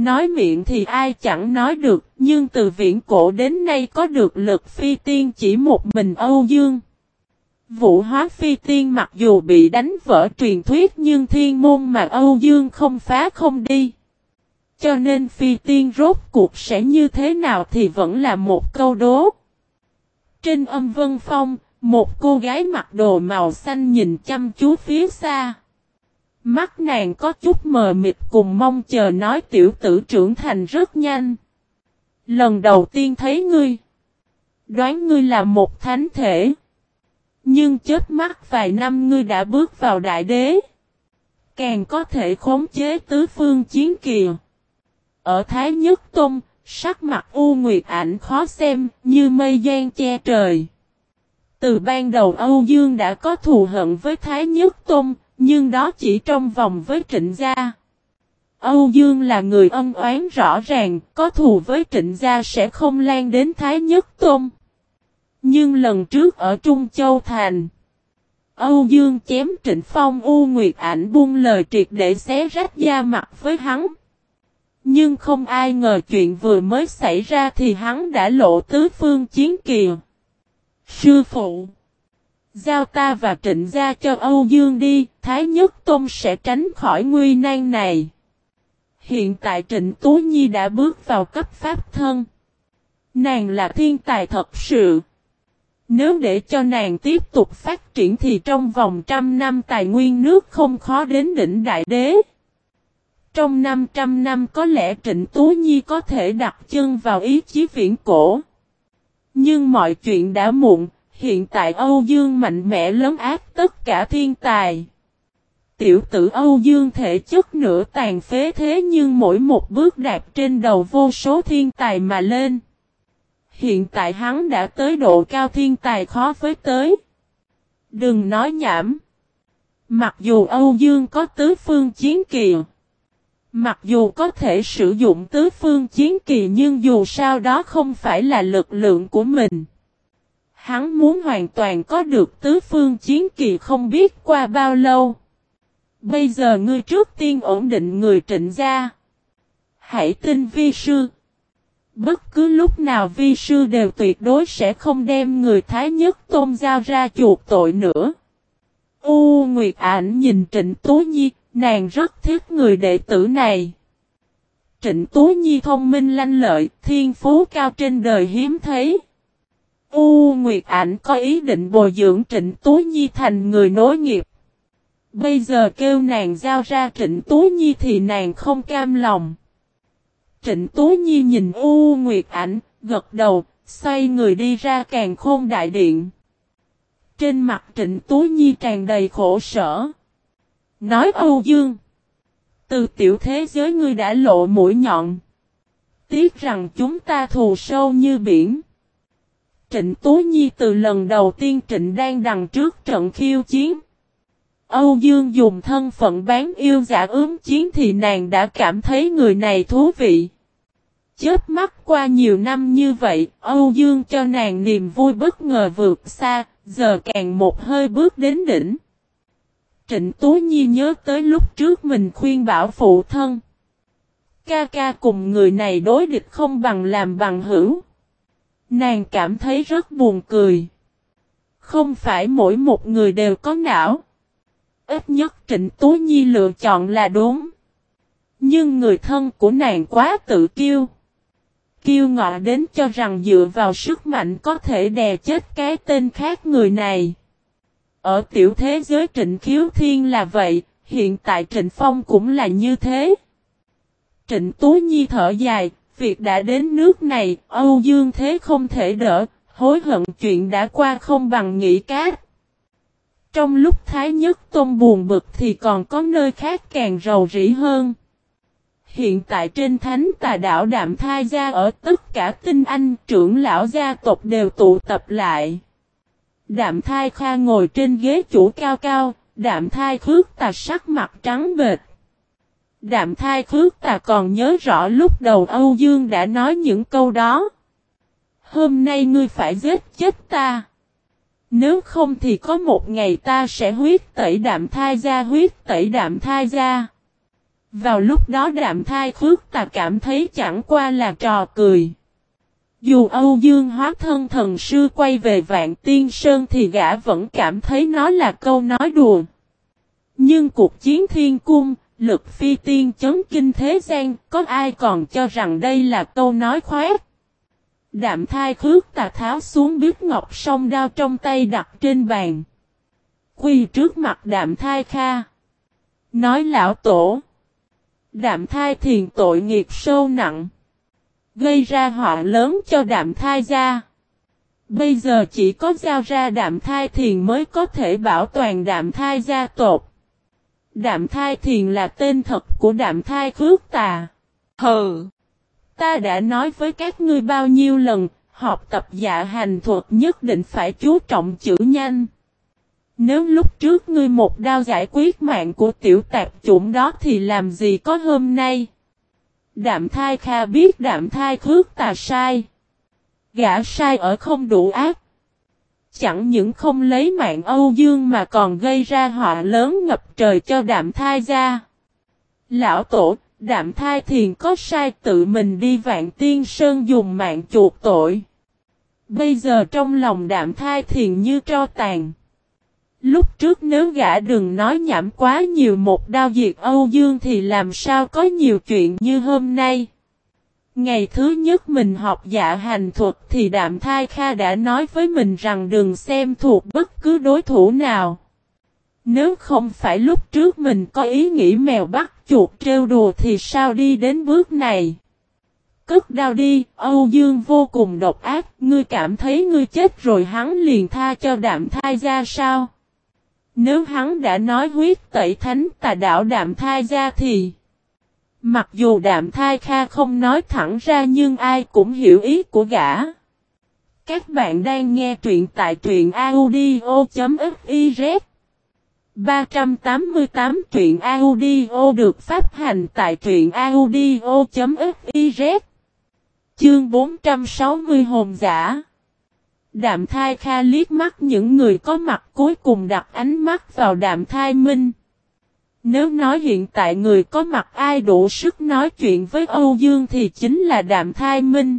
Nói miệng thì ai chẳng nói được, nhưng từ viễn cổ đến nay có được lực phi tiên chỉ một mình Âu Dương. Vũ hóa phi tiên mặc dù bị đánh vỡ truyền thuyết nhưng thiên môn mà Âu Dương không phá không đi. Cho nên phi tiên rốt cuộc sẽ như thế nào thì vẫn là một câu đố. Trên âm vân phong, một cô gái mặc đồ màu xanh nhìn chăm chú phía xa. Mắt nàng có chút mờ mịt cùng mong chờ nói tiểu tử trưởng thành rất nhanh. Lần đầu tiên thấy ngươi. Đoán ngươi là một thánh thể. Nhưng chết mắt vài năm ngươi đã bước vào đại đế. Càng có thể khống chế tứ phương chiến kìa. Ở Thái Nhất tông, sắc mặt U Nguyệt ảnh khó xem như mây gian che trời. Từ ban đầu Âu Dương đã có thù hận với Thái Nhất tông nhưng đó chỉ trong vòng với trịnh gia. Âu Dương là người ân oán rõ ràng, có thù với trịnh gia sẽ không lan đến Thái Nhất Tôn. Nhưng lần trước ở Trung Châu Thành, Âu Dương chém trịnh phong U Nguyệt ảnh buông lời triệt để xé rách da mặt với hắn. Nhưng không ai ngờ chuyện vừa mới xảy ra thì hắn đã lộ tứ phương chiến kìa. Sư phụ Giao ta và trịnh gia cho Âu Dương đi, Thái Nhất Tôn sẽ tránh khỏi nguy nan này. Hiện tại Trịnh Tú Nhi đã bước vào cấp pháp thân. Nàng là thiên tài thật sự. Nếu để cho nàng tiếp tục phát triển thì trong vòng trăm năm tài nguyên nước không khó đến đỉnh đại đế. Trong 500 năm có lẽ Trịnh Tú Nhi có thể đặt chân vào ý chí viễn cổ. Nhưng mọi chuyện đã muộn, hiện tại Âu Dương mạnh mẽ lớn áp tất cả thiên tài. Tiểu tử Âu Dương thể chất nửa tàn phế thế nhưng mỗi một bước đạp trên đầu vô số thiên tài mà lên. Hiện tại hắn đã tới độ cao thiên tài khó với tới. Đừng nói nhảm. Mặc dù Âu Dương có tứ phương chiến kỳ. Mặc dù có thể sử dụng tứ phương chiến kỳ nhưng dù sao đó không phải là lực lượng của mình. Hắn muốn hoàn toàn có được tứ phương chiến kỳ không biết qua bao lâu. Bây giờ ngươi trước tiên ổn định người trịnh gia. Hãy tin vi sư. Bất cứ lúc nào vi sư đều tuyệt đối sẽ không đem người thái nhất tôn giao ra chuột tội nữa. U Nguyệt Ảnh nhìn Trịnh Tố Nhi, nàng rất thích người đệ tử này. Trịnh Tố Nhi thông minh lanh lợi, thiên phú cao trên đời hiếm thấy. U Nguyệt Ảnh có ý định bồi dưỡng Trịnh Tú Nhi thành người nối nghiệp. Bây giờ kêu nàng giao ra Trịnh Tú Nhi thì nàng không cam lòng. Trịnh Tú Nhi nhìn U Nguyệt Ảnh, gật đầu, xoay người đi ra càng khôn đại điện. Trên mặt Trịnh Tú Nhi tràn đầy khổ sở. Nói Âu Dương. Từ tiểu thế giới ngươi đã lộ mũi nhọn. Tiếc rằng chúng ta thù sâu như biển. Trịnh Tú Nhi từ lần đầu tiên Trịnh đang đằng trước trận khiêu chiến. Âu Dương dùng thân phận bán yêu giả ướm chiến thì nàng đã cảm thấy người này thú vị. Chết mắt qua nhiều năm như vậy, Âu Dương cho nàng niềm vui bất ngờ vượt xa, giờ càng một hơi bước đến đỉnh. Trịnh Tú Nhi nhớ tới lúc trước mình khuyên bảo phụ thân. Ca ca cùng người này đối địch không bằng làm bằng hữu. Nàng cảm thấy rất buồn cười. Không phải mỗi một người đều có não. Ít nhất Trịnh Tú Nhi lựa chọn là đúng. Nhưng người thân của nàng quá tự kiêu. Kiêu ngọ đến cho rằng dựa vào sức mạnh có thể đè chết cái tên khác người này. Ở tiểu thế giới Trịnh Khiếu Thiên là vậy, hiện tại Trịnh Phong cũng là như thế. Trịnh Tú Nhi thở dài, việc đã đến nước này, Âu Dương Thế không thể đỡ, hối hận chuyện đã qua không bằng nghĩ cát. Trong lúc Thái Nhất Tôn buồn bực thì còn có nơi khác càng rầu rĩ hơn. Hiện tại trên thánh tà đảo Đạm Thai Gia ở tất cả tinh anh trưởng lão gia tộc đều tụ tập lại. Đạm Thai Kha ngồi trên ghế chủ cao cao, Đạm Thai Khước tà sắc mặt trắng bệt. Đạm thai khước ta còn nhớ rõ lúc đầu Âu Dương đã nói những câu đó. Hôm nay ngươi phải giết chết ta. Nếu không thì có một ngày ta sẽ huyết tẩy đạm thai ra huyết tẩy đạm thai ra. Vào lúc đó đạm thai khước ta cảm thấy chẳng qua là trò cười. Dù Âu Dương hóa thân thần sư quay về vạn tiên sơn thì gã vẫn cảm thấy nó là câu nói đùa. Nhưng cuộc chiến thiên cung, lực phi tiên chấn kinh thế gian, có ai còn cho rằng đây là câu nói khoét. Đạm thai khước tà tháo xuống biết ngọc song đao trong tay đặt trên bàn. Quy trước mặt đạm thai kha. Nói lão tổ. Đạm thai thiền tội nghiệp sâu nặng. Gây ra họa lớn cho đạm thai gia. Bây giờ chỉ có giao ra đạm thai thiền mới có thể bảo toàn đạm thai gia tộc. Đạm thai thiền là tên thật của đạm thai khước tà. Hừ! Ta đã nói với các ngươi bao nhiêu lần, học tập dạ hành thuật nhất định phải chú trọng chữ nhanh. Nếu lúc trước ngươi một đao giải quyết mạng của tiểu tạp chủng đó thì làm gì có hôm nay? Đạm thai kha biết đạm thai khước tà sai. Gã sai ở không đủ ác. Chẳng những không lấy mạng Âu Dương mà còn gây ra họa lớn ngập trời cho đạm thai ra. Lão tổ, đạm thai thiền có sai tự mình đi vạn tiên sơn dùng mạng chuột tội. Bây giờ trong lòng đạm thai thiền như tro tàn. Lúc trước nếu gã đừng nói nhảm quá nhiều một đao diệt Âu Dương thì làm sao có nhiều chuyện như hôm nay. Ngày thứ nhất mình học dạ hành thuật thì Đạm Thai Kha đã nói với mình rằng đừng xem thuộc bất cứ đối thủ nào. Nếu không phải lúc trước mình có ý nghĩ mèo bắt chuột trêu đùa thì sao đi đến bước này. Cất đau đi, Âu Dương vô cùng độc ác, ngươi cảm thấy ngươi chết rồi hắn liền tha cho đạm thai ra sao? Nếu hắn đã nói huyết tẩy thánh tà đạo đạm thai ra thì... Mặc dù đạm thai kha không nói thẳng ra nhưng ai cũng hiểu ý của gã. Các bạn đang nghe truyện tại truyện audio.fiz 388 truyện audio được phát hành tại truyện audio.fiz Chương 460 hồn giả Đạm thai kha liếc mắt những người có mặt cuối cùng đặt ánh mắt vào đạm thai minh. Nếu nói hiện tại người có mặt ai đủ sức nói chuyện với Âu Dương thì chính là Đạm Thai Minh.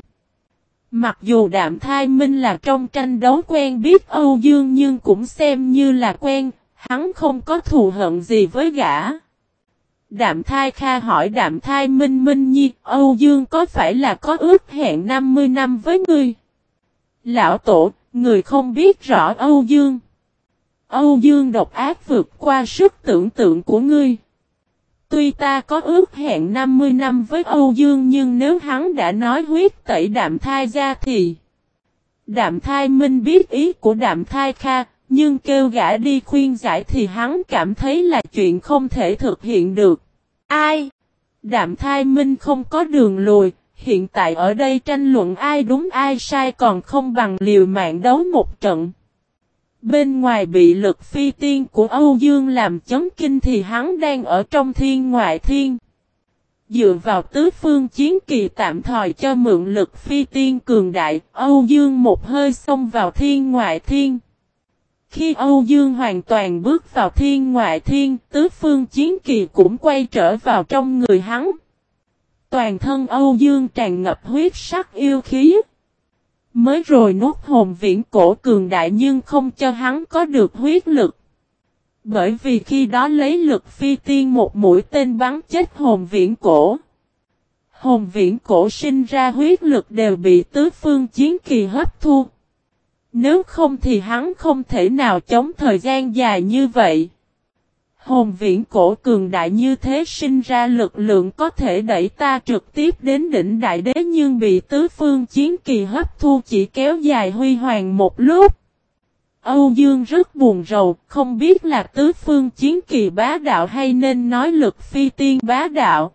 Mặc dù Đạm Thai Minh là trong tranh đấu quen biết Âu Dương nhưng cũng xem như là quen, hắn không có thù hận gì với gã. Đạm Thai Kha hỏi Đạm Thai Minh Minh Nhi, Âu Dương có phải là có ước hẹn 50 năm với ngươi? Lão Tổ, người không biết rõ Âu Dương. Âu Dương độc ác vượt qua sức tưởng tượng của ngươi. Tuy ta có ước hẹn 50 năm với Âu Dương nhưng nếu hắn đã nói huyết tẩy đạm thai ra thì... Đạm thai minh biết ý của đạm thai kha, nhưng kêu gã đi khuyên giải thì hắn cảm thấy là chuyện không thể thực hiện được. Ai? Đạm thai minh không có đường lùi, hiện tại ở đây tranh luận ai đúng ai sai còn không bằng liều mạng đấu một trận. Bên ngoài bị lực phi tiên của Âu Dương làm chấn kinh thì hắn đang ở trong thiên ngoại thiên. Dựa vào tứ phương chiến kỳ tạm thời cho mượn lực phi tiên cường đại, Âu Dương một hơi xông vào thiên ngoại thiên. Khi Âu Dương hoàn toàn bước vào thiên ngoại thiên, tứ phương chiến kỳ cũng quay trở vào trong người hắn. Toàn thân Âu Dương tràn ngập huyết sắc yêu khí. Mới rồi nuốt hồn viễn cổ cường đại nhưng không cho hắn có được huyết lực. Bởi vì khi đó lấy lực phi tiên một mũi tên bắn chết hồn viễn cổ. Hồn viễn cổ sinh ra huyết lực đều bị tứ phương chiến kỳ hấp thu. Nếu không thì hắn không thể nào chống thời gian dài như vậy. Hồn viễn cổ cường đại như thế sinh ra lực lượng có thể đẩy ta trực tiếp đến đỉnh đại đế nhưng bị tứ phương chiến kỳ hấp thu chỉ kéo dài huy hoàng một lúc. Âu Dương rất buồn rầu, không biết là tứ phương chiến kỳ bá đạo hay nên nói lực phi tiên bá đạo.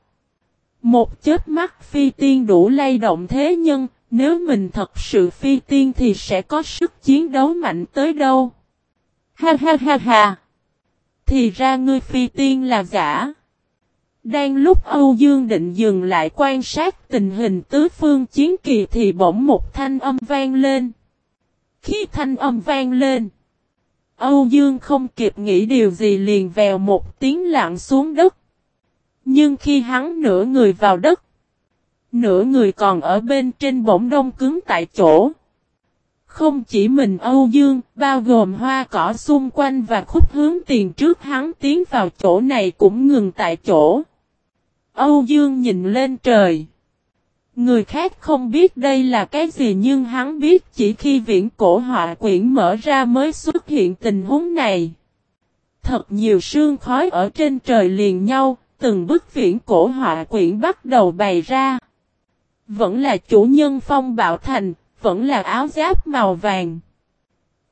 Một chết mắt phi tiên đủ lay động thế nhân, nếu mình thật sự phi tiên thì sẽ có sức chiến đấu mạnh tới đâu. Ha ha ha ha! Thì ra ngươi phi tiên là giả. Đang lúc Âu Dương định dừng lại quan sát tình hình tứ phương chiến kỳ thì bỗng một thanh âm vang lên. Khi thanh âm vang lên, Âu Dương không kịp nghĩ điều gì liền vèo một tiếng lặng xuống đất. Nhưng khi hắn nửa người vào đất, nửa người còn ở bên trên bỗng đông cứng tại chỗ. Không chỉ mình Âu Dương, bao gồm hoa cỏ xung quanh và khúc hướng tiền trước hắn tiến vào chỗ này cũng ngừng tại chỗ. Âu Dương nhìn lên trời. Người khác không biết đây là cái gì nhưng hắn biết chỉ khi viễn cổ họa quyển mở ra mới xuất hiện tình huống này. Thật nhiều sương khói ở trên trời liền nhau, từng bức viễn cổ họa quyển bắt đầu bày ra. Vẫn là chủ nhân phong bạo thành, vẫn là áo giáp màu vàng.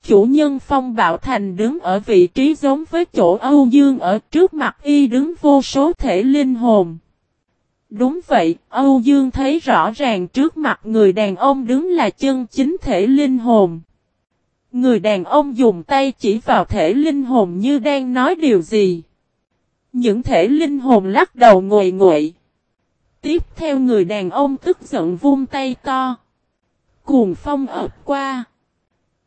Chủ nhân phong bạo thành đứng ở vị trí giống với chỗ Âu Dương ở trước mặt y đứng vô số thể linh hồn. Đúng vậy, Âu Dương thấy rõ ràng trước mặt người đàn ông đứng là chân chính thể linh hồn. Người đàn ông dùng tay chỉ vào thể linh hồn như đang nói điều gì. Những thể linh hồn lắc đầu ngồi nguậy. Tiếp theo người đàn ông tức giận vung tay to. Cuồng phong ập qua.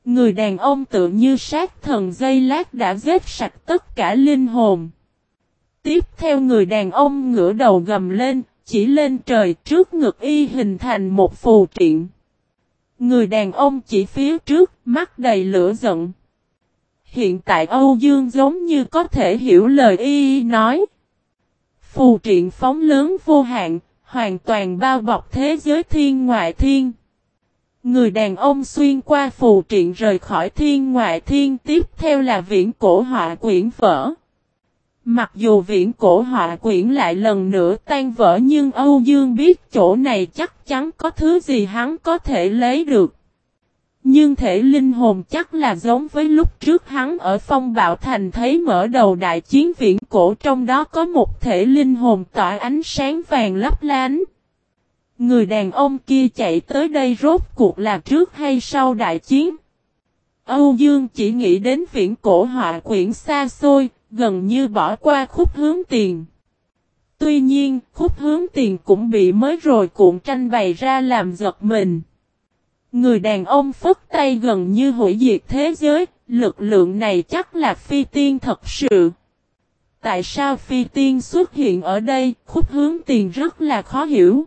Người đàn ông tự như sát thần dây lát đã giết sạch tất cả linh hồn. Tiếp theo người đàn ông ngửa đầu gầm lên, chỉ lên trời trước ngực y hình thành một phù triện. Người đàn ông chỉ phía trước, mắt đầy lửa giận. Hiện tại Âu Dương giống như có thể hiểu lời y nói. Phù triện phóng lớn vô hạn, hoàn toàn bao bọc thế giới thiên ngoại thiên. Người đàn ông xuyên qua phù triện rời khỏi thiên ngoại thiên tiếp theo là viễn cổ họa quyển vỡ. Mặc dù viễn cổ họa quyển lại lần nữa tan vỡ nhưng Âu Dương biết chỗ này chắc chắn có thứ gì hắn có thể lấy được. Nhưng thể linh hồn chắc là giống với lúc trước hắn ở phong bạo thành thấy mở đầu đại chiến viễn cổ trong đó có một thể linh hồn tỏa ánh sáng vàng lấp lánh. Người đàn ông kia chạy tới đây rốt cuộc là trước hay sau đại chiến. Âu Dương chỉ nghĩ đến viễn cổ họa quyển xa xôi, gần như bỏ qua khúc hướng tiền. Tuy nhiên, khúc hướng tiền cũng bị mới rồi cuộn tranh bày ra làm giật mình. Người đàn ông phất tay gần như hủy diệt thế giới, lực lượng này chắc là phi tiên thật sự. Tại sao phi tiên xuất hiện ở đây, khúc hướng tiền rất là khó hiểu.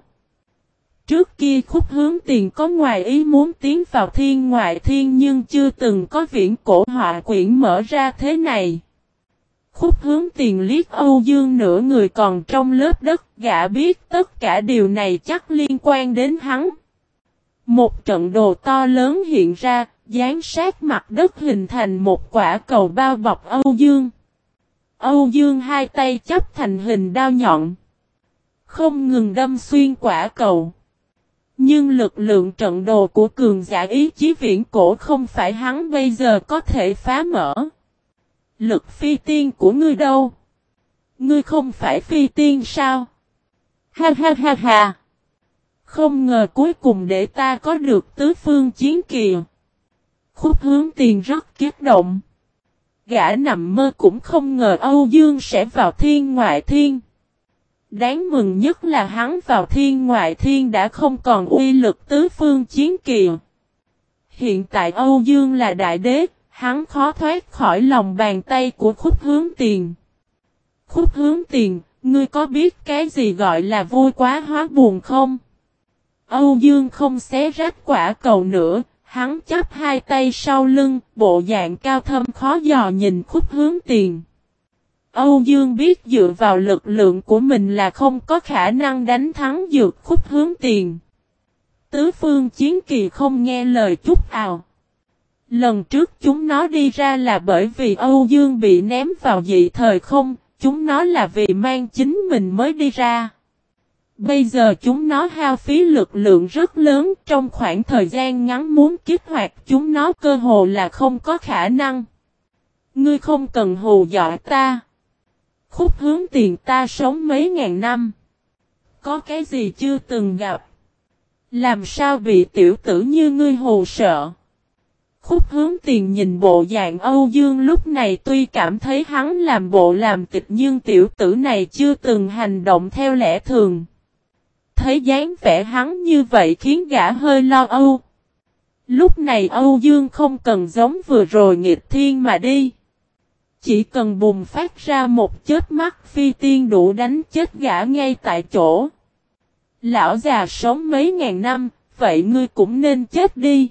Trước kia khúc hướng tiền có ngoài ý muốn tiến vào thiên ngoại thiên nhưng chưa từng có viễn cổ họa quyển mở ra thế này. Khúc hướng tiền liếc Âu Dương nửa người còn trong lớp đất, gã biết tất cả điều này chắc liên quan đến hắn. Một trận đồ to lớn hiện ra, dán sát mặt đất hình thành một quả cầu bao bọc Âu Dương. Âu Dương hai tay chấp thành hình đao nhọn. Không ngừng đâm xuyên quả cầu. Nhưng lực lượng trận đồ của cường giả ý chí viễn cổ không phải hắn bây giờ có thể phá mở. Lực phi tiên của ngươi đâu? Ngươi không phải phi tiên sao? Ha ha ha ha! Không ngờ cuối cùng để ta có được tứ phương chiến kìa. Khúc hướng tiền rất kiếp động. Gã nằm mơ cũng không ngờ Âu Dương sẽ vào thiên ngoại thiên. Đáng mừng nhất là hắn vào thiên ngoại thiên đã không còn uy lực tứ phương chiến kỳ. Hiện tại Âu Dương là đại đế, hắn khó thoát khỏi lòng bàn tay của khúc hướng tiền. Khúc hướng tiền, ngươi có biết cái gì gọi là vui quá hóa buồn không? Âu Dương không xé rách quả cầu nữa, hắn chắp hai tay sau lưng, bộ dạng cao thâm khó dò nhìn khúc hướng tiền. Âu Dương biết dựa vào lực lượng của mình là không có khả năng đánh thắng dược khúc hướng tiền. Tứ phương chiến kỳ không nghe lời chút ào. Lần trước chúng nó đi ra là bởi vì Âu Dương bị ném vào dị thời không, chúng nó là vì mang chính mình mới đi ra. Bây giờ chúng nó hao phí lực lượng rất lớn trong khoảng thời gian ngắn muốn kích hoạt chúng nó cơ hồ là không có khả năng. Ngươi không cần hù dọa ta. Khúc hướng tiền ta sống mấy ngàn năm. Có cái gì chưa từng gặp. Làm sao bị tiểu tử như ngươi hồ sợ. Khúc hướng tiền nhìn bộ dạng Âu Dương lúc này tuy cảm thấy hắn làm bộ làm tịch nhưng tiểu tử này chưa từng hành động theo lẽ thường. Thấy dáng vẻ hắn như vậy khiến gã hơi lo âu. Lúc này Âu Dương không cần giống vừa rồi nghịch thiên mà đi. Chỉ cần bùng phát ra một chết mắt phi tiên đủ đánh chết gã ngay tại chỗ. Lão già sống mấy ngàn năm, vậy ngươi cũng nên chết đi.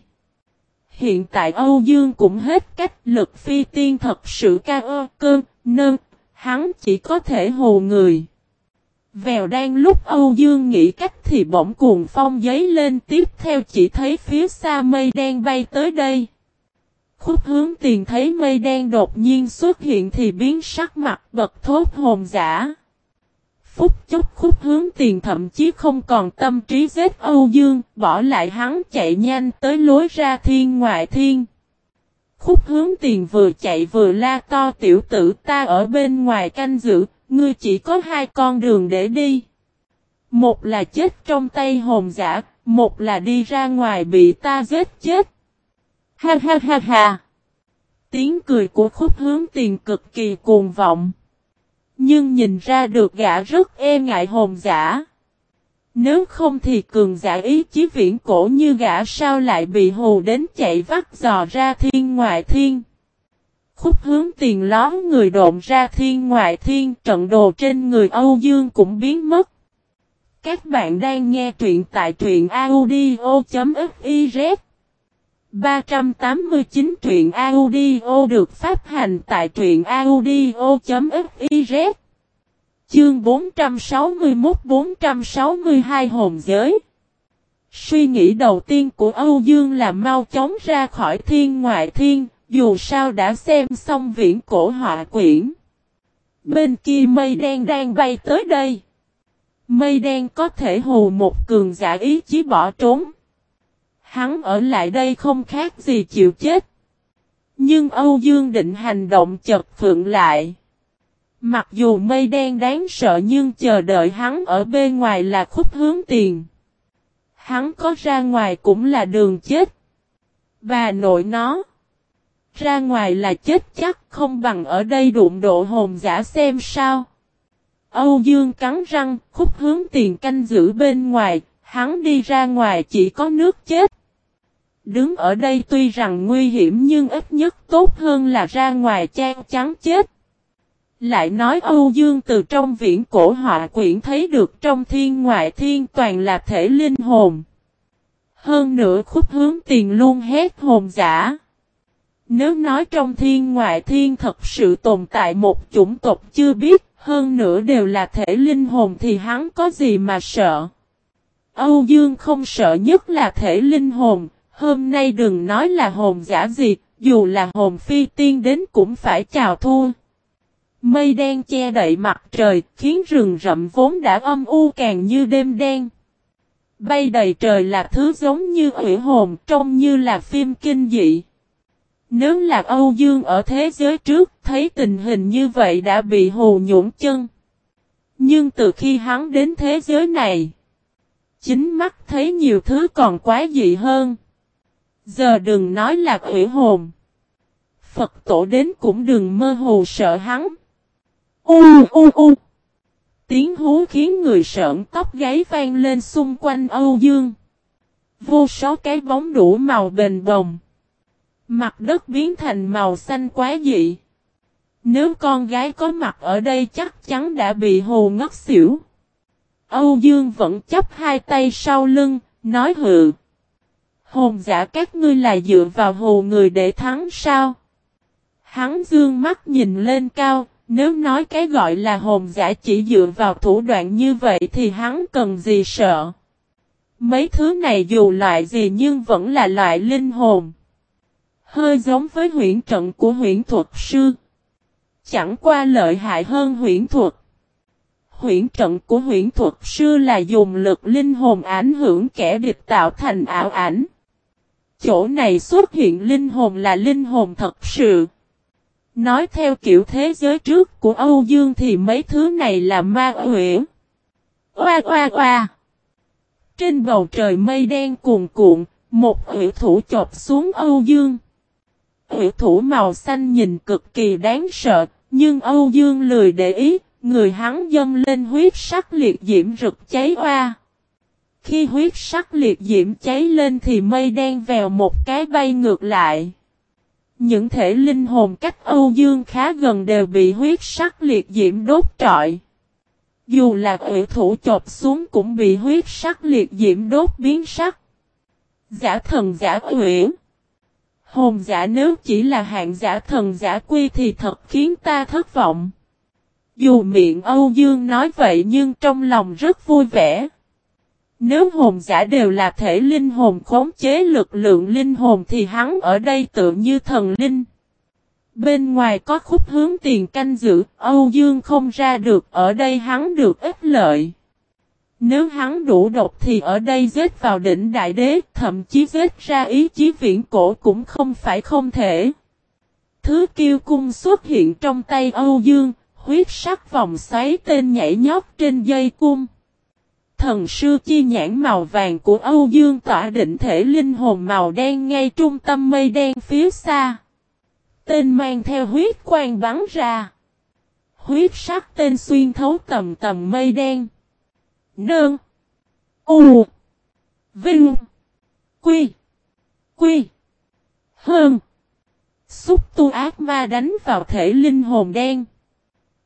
Hiện tại Âu Dương cũng hết cách lực phi tiên thật sự ca ơ cơn, nơn, hắn chỉ có thể hồ người. Vèo đang lúc Âu Dương nghĩ cách thì bỗng cuồng phong giấy lên tiếp theo chỉ thấy phía xa mây đen bay tới đây. Khúc hướng tiền thấy mây đen đột nhiên xuất hiện thì biến sắc mặt bật thốt hồn giả. Phúc chốc khúc hướng tiền thậm chí không còn tâm trí giết Âu Dương, bỏ lại hắn chạy nhanh tới lối ra thiên ngoại thiên. Khúc hướng tiền vừa chạy vừa la to tiểu tử ta ở bên ngoài canh giữ, ngươi chỉ có hai con đường để đi. Một là chết trong tay hồn giả, một là đi ra ngoài bị ta giết chết. Ha ha ha ha. Tiếng cười của khúc hướng tiền cực kỳ cuồng vọng. Nhưng nhìn ra được gã rất e ngại hồn giả. Nếu không thì cường giả ý chí viễn cổ như gã sao lại bị hù đến chạy vắt dò ra thiên ngoại thiên. Khúc hướng tiền lón người độn ra thiên ngoại thiên, trận đồ trên người Âu Dương cũng biến mất. Các bạn đang nghe truyện tại truyện audio.fif 389 truyện audio được phát hành tại truyện audio.fiz Chương 461-462 Hồn Giới Suy nghĩ đầu tiên của Âu Dương là mau chóng ra khỏi thiên ngoại thiên, dù sao đã xem xong viễn cổ họa quyển. Bên kia mây đen đang bay tới đây. Mây đen có thể hù một cường giả ý chí bỏ trốn. Hắn ở lại đây không khác gì chịu chết. Nhưng Âu Dương định hành động chật phượng lại. Mặc dù mây đen đáng sợ nhưng chờ đợi hắn ở bên ngoài là khúc hướng tiền. Hắn có ra ngoài cũng là đường chết. Bà nội nó. Ra ngoài là chết chắc không bằng ở đây đụng độ hồn giả xem sao. Âu Dương cắn răng, khúc hướng tiền canh giữ bên ngoài, hắn đi ra ngoài chỉ có nước chết. Đứng ở đây tuy rằng nguy hiểm nhưng ít nhất tốt hơn là ra ngoài chan trắng chết. Lại nói Âu Dương từ trong viễn cổ họa quyển thấy được trong thiên ngoại thiên toàn là thể linh hồn. Hơn nữa khúc hướng tiền luôn hét hồn giả. Nếu nói trong thiên ngoại thiên thật sự tồn tại một chủng tộc chưa biết, hơn nữa đều là thể linh hồn thì hắn có gì mà sợ. Âu Dương không sợ nhất là thể linh hồn, hôm nay đừng nói là hồn giả gì, dù là hồn phi tiên đến cũng phải chào thua. Mây đen che đậy mặt trời, khiến rừng rậm vốn đã âm u càng như đêm đen. Bay đầy trời là thứ giống như ủy hồn, trông như là phim kinh dị. Nếu là Âu Dương ở thế giới trước, thấy tình hình như vậy đã bị hù nhũn chân. Nhưng từ khi hắn đến thế giới này, chính mắt thấy nhiều thứ còn quá dị hơn. Giờ đừng nói là quỷ hồn. Phật tổ đến cũng đừng mơ hồ sợ hắn. U u u. Tiếng hú khiến người sợn tóc gáy vang lên xung quanh Âu Dương. Vô số cái bóng đủ màu bền bồng. Mặt đất biến thành màu xanh quá dị. Nếu con gái có mặt ở đây chắc chắn đã bị hồ ngất xỉu. Âu Dương vẫn chấp hai tay sau lưng, nói hự. Hồn giả các ngươi là dựa vào hồ người để thắng sao? Hắn dương mắt nhìn lên cao, nếu nói cái gọi là hồn giả chỉ dựa vào thủ đoạn như vậy thì hắn cần gì sợ? Mấy thứ này dù loại gì nhưng vẫn là loại linh hồn. Hơi giống với huyễn trận của huyễn thuật sư. Chẳng qua lợi hại hơn huyễn thuật. Huyễn trận của huyễn thuật sư là dùng lực linh hồn ảnh hưởng kẻ địch tạo thành ảo ảnh. Chỗ này xuất hiện linh hồn là linh hồn thật sự. Nói theo kiểu thế giới trước của Âu Dương thì mấy thứ này là ma huyễn. Oa oa oa. Trên bầu trời mây đen cuồn cuộn, một huyễn thủ chộp xuống Âu Dương. Huyễn thủ màu xanh nhìn cực kỳ đáng sợ, nhưng Âu Dương lười để ý, người hắn dâng lên huyết sắc liệt diễm rực cháy oa. Khi huyết sắc liệt diễm cháy lên thì mây đen vèo một cái bay ngược lại. Những thể linh hồn cách Âu Dương khá gần đều bị huyết sắc liệt diễm đốt trọi. Dù là quỷ thủ chộp xuống cũng bị huyết sắc liệt diễm đốt biến sắc. Giả thần giả quỷ. Hồn giả nếu chỉ là hạng giả thần giả quy thì thật khiến ta thất vọng. Dù miệng Âu Dương nói vậy nhưng trong lòng rất vui vẻ. Nếu hồn giả đều là thể linh hồn khống chế lực lượng linh hồn thì hắn ở đây tự như thần linh. Bên ngoài có khúc hướng tiền canh giữ, Âu Dương không ra được, ở đây hắn được ít lợi. Nếu hắn đủ độc thì ở đây giết vào đỉnh đại đế, thậm chí giết ra ý chí viễn cổ cũng không phải không thể. Thứ kiêu cung xuất hiện trong tay Âu Dương, huyết sắc vòng xoáy tên nhảy nhót trên dây cung. Thần sư chi nhãn màu vàng của Âu Dương tỏa định thể linh hồn màu đen ngay trung tâm mây đen phía xa. Tên mang theo huyết quang bắn ra. Huyết sắc tên xuyên thấu tầm tầm mây đen. Nương. U. Vinh. Quy. Quy. Hơn. Xúc tu ác ma đánh vào thể linh hồn đen.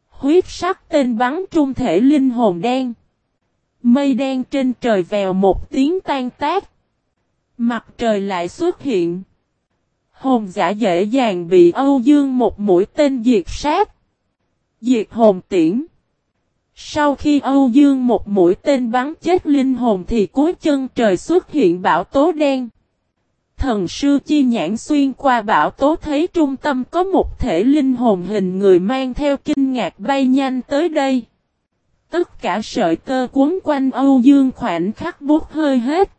Huyết sắc tên bắn trung thể linh hồn đen. Mây đen trên trời vèo một tiếng tan tác. Mặt trời lại xuất hiện. Hồn giả dễ dàng bị Âu Dương một mũi tên diệt sát. Diệt hồn tiễn. Sau khi Âu Dương một mũi tên bắn chết linh hồn thì cuối chân trời xuất hiện bão tố đen. Thần sư chi nhãn xuyên qua bão tố thấy trung tâm có một thể linh hồn hình người mang theo kinh ngạc bay nhanh tới đây. Tất cả sợi tơ cuốn quanh Âu Dương khoảnh khắc bút hơi hết.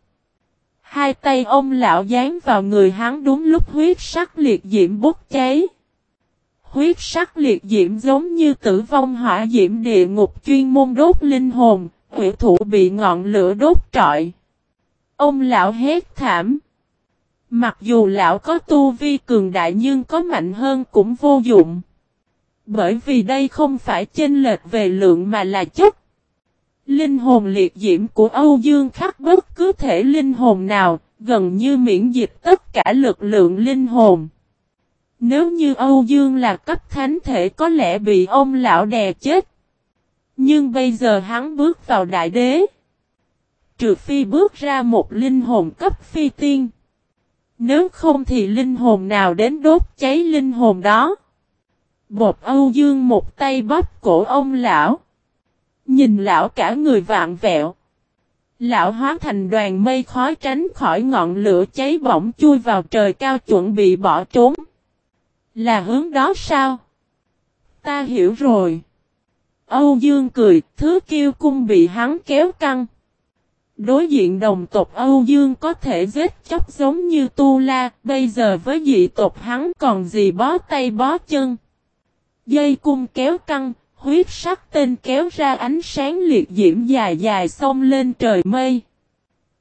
Hai tay ông lão dán vào người hắn đúng lúc huyết sắc liệt diễm bút cháy. Huyết sắc liệt diễm giống như tử vong hỏa diễm địa ngục chuyên môn đốt linh hồn, quỷ thủ bị ngọn lửa đốt trọi. Ông lão hét thảm. Mặc dù lão có tu vi cường đại nhưng có mạnh hơn cũng vô dụng. Bởi vì đây không phải chênh lệch về lượng mà là chất. Linh hồn liệt diễm của Âu Dương khắc bất cứ thể linh hồn nào, gần như miễn dịch tất cả lực lượng linh hồn. Nếu như Âu Dương là cấp thánh thể có lẽ bị ông lão đè chết. Nhưng bây giờ hắn bước vào đại đế. Trừ phi bước ra một linh hồn cấp phi tiên. Nếu không thì linh hồn nào đến đốt cháy linh hồn đó. Bột Âu Dương một tay bóp cổ ông lão. Nhìn lão cả người vạn vẹo. Lão hóa thành đoàn mây khói tránh khỏi ngọn lửa cháy bỏng chui vào trời cao chuẩn bị bỏ trốn. Là hướng đó sao? Ta hiểu rồi. Âu Dương cười, thứ kiêu cung bị hắn kéo căng. Đối diện đồng tộc Âu Dương có thể giết chóc giống như Tu La, bây giờ với dị tộc hắn còn gì bó tay bó chân. Dây cung kéo căng, huyết sắc tên kéo ra ánh sáng liệt diễm dài dài xông lên trời mây.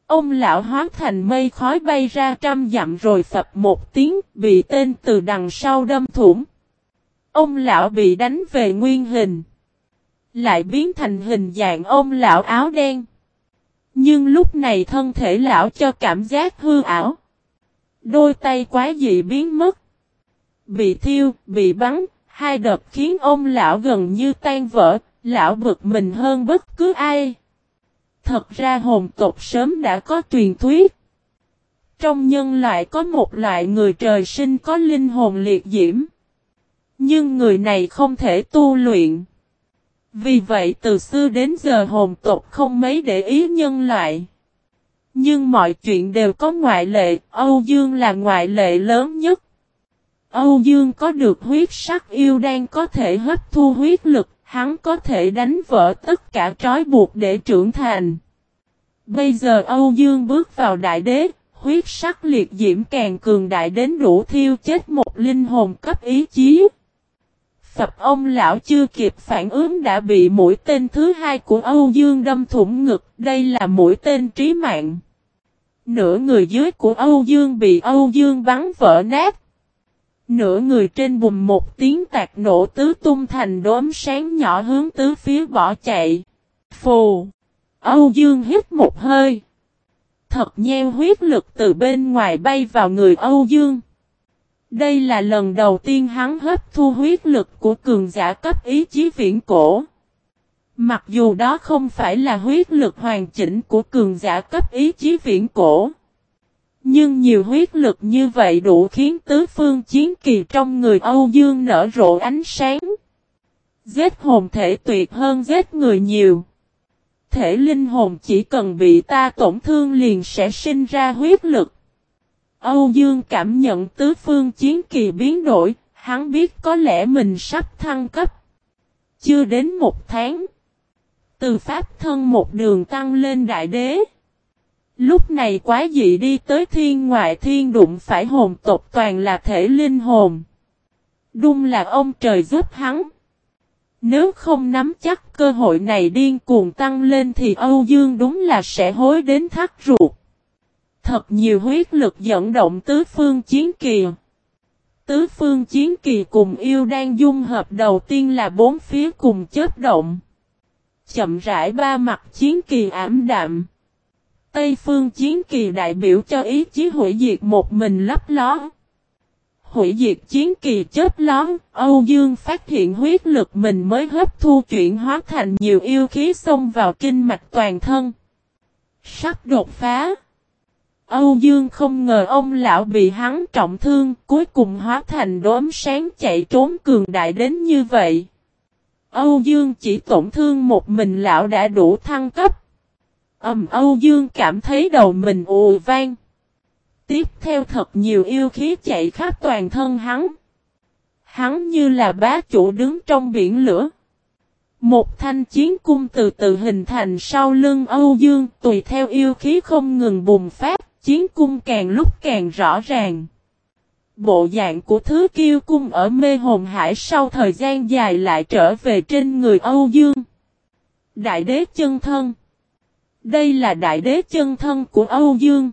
Ông lão hóa thành mây khói bay ra trăm dặm rồi phập một tiếng, bị tên từ đằng sau đâm thủng. Ông lão bị đánh về nguyên hình. Lại biến thành hình dạng ông lão áo đen. Nhưng lúc này thân thể lão cho cảm giác hư ảo. Đôi tay quá dị biến mất. Bị thiêu, bị bắn, hai đợt khiến ông lão gần như tan vỡ, lão bực mình hơn bất cứ ai. Thật ra hồn tộc sớm đã có truyền thuyết. Trong nhân loại có một loại người trời sinh có linh hồn liệt diễm. Nhưng người này không thể tu luyện. Vì vậy từ xưa đến giờ hồn tộc không mấy để ý nhân loại. Nhưng mọi chuyện đều có ngoại lệ, Âu Dương là ngoại lệ lớn nhất. Âu Dương có được huyết sắc yêu đang có thể hấp thu huyết lực, hắn có thể đánh vỡ tất cả trói buộc để trưởng thành. Bây giờ Âu Dương bước vào đại đế, huyết sắc liệt diễm càng cường đại đến đủ thiêu chết một linh hồn cấp ý chí. Phập ông lão chưa kịp phản ứng đã bị mũi tên thứ hai của Âu Dương đâm thủng ngực, đây là mũi tên trí mạng. Nửa người dưới của Âu Dương bị Âu Dương bắn vỡ nát. Nửa người trên bùm một tiếng tạc nổ tứ tung thành đốm sáng nhỏ hướng tứ phía bỏ chạy. Phù! Âu Dương hít một hơi. Thật nheo huyết lực từ bên ngoài bay vào người Âu Dương. Đây là lần đầu tiên hắn hấp thu huyết lực của cường giả cấp ý chí viễn cổ. Mặc dù đó không phải là huyết lực hoàn chỉnh của cường giả cấp ý chí viễn cổ. Nhưng nhiều huyết lực như vậy đủ khiến tứ phương chiến kỳ trong người Âu Dương nở rộ ánh sáng. Giết hồn thể tuyệt hơn giết người nhiều. Thể linh hồn chỉ cần bị ta tổn thương liền sẽ sinh ra huyết lực. Âu Dương cảm nhận tứ phương chiến kỳ biến đổi, hắn biết có lẽ mình sắp thăng cấp. Chưa đến một tháng. Từ pháp thân một đường tăng lên đại đế. Lúc này quá dị đi tới thiên ngoại, thiên đụng phải hồn tộc toàn là thể linh hồn. Đung là ông trời giúp hắn. Nếu không nắm chắc cơ hội này điên cuồng tăng lên thì Âu Dương đúng là sẽ hối đến thắt ruột. Thật nhiều huyết lực dẫn động tứ phương chiến kỳ. Tứ phương chiến kỳ cùng yêu đang dung hợp đầu tiên là bốn phía cùng chớp động. Chậm rãi ba mặt chiến kỳ ảm đạm. Tây phương chiến kỳ đại biểu cho ý chí hủy diệt một mình lấp ló. Hủy diệt chiến kỳ chết lón, Âu Dương phát hiện huyết lực mình mới hấp thu chuyển hóa thành nhiều yêu khí xông vào kinh mạch toàn thân. Sắp đột phá. Âu Dương không ngờ ông lão bị hắn trọng thương, cuối cùng hóa thành đốm sáng chạy trốn cường đại đến như vậy. Âu Dương chỉ tổn thương một mình lão đã đủ thăng cấp. Ầm Âu Dương cảm thấy đầu mình ù vang. Tiếp theo thật nhiều yêu khí chạy khắp toàn thân hắn. Hắn như là bá chủ đứng trong biển lửa. Một thanh chiến cung từ từ hình thành sau lưng Âu Dương tùy theo yêu khí không ngừng bùng phát, chiến cung càng lúc càng rõ ràng. Bộ dạng của thứ kiêu cung ở mê hồn hải sau thời gian dài lại trở về trên người Âu Dương. Đại đế chân thân đây là đại đế chân thân của Âu Dương.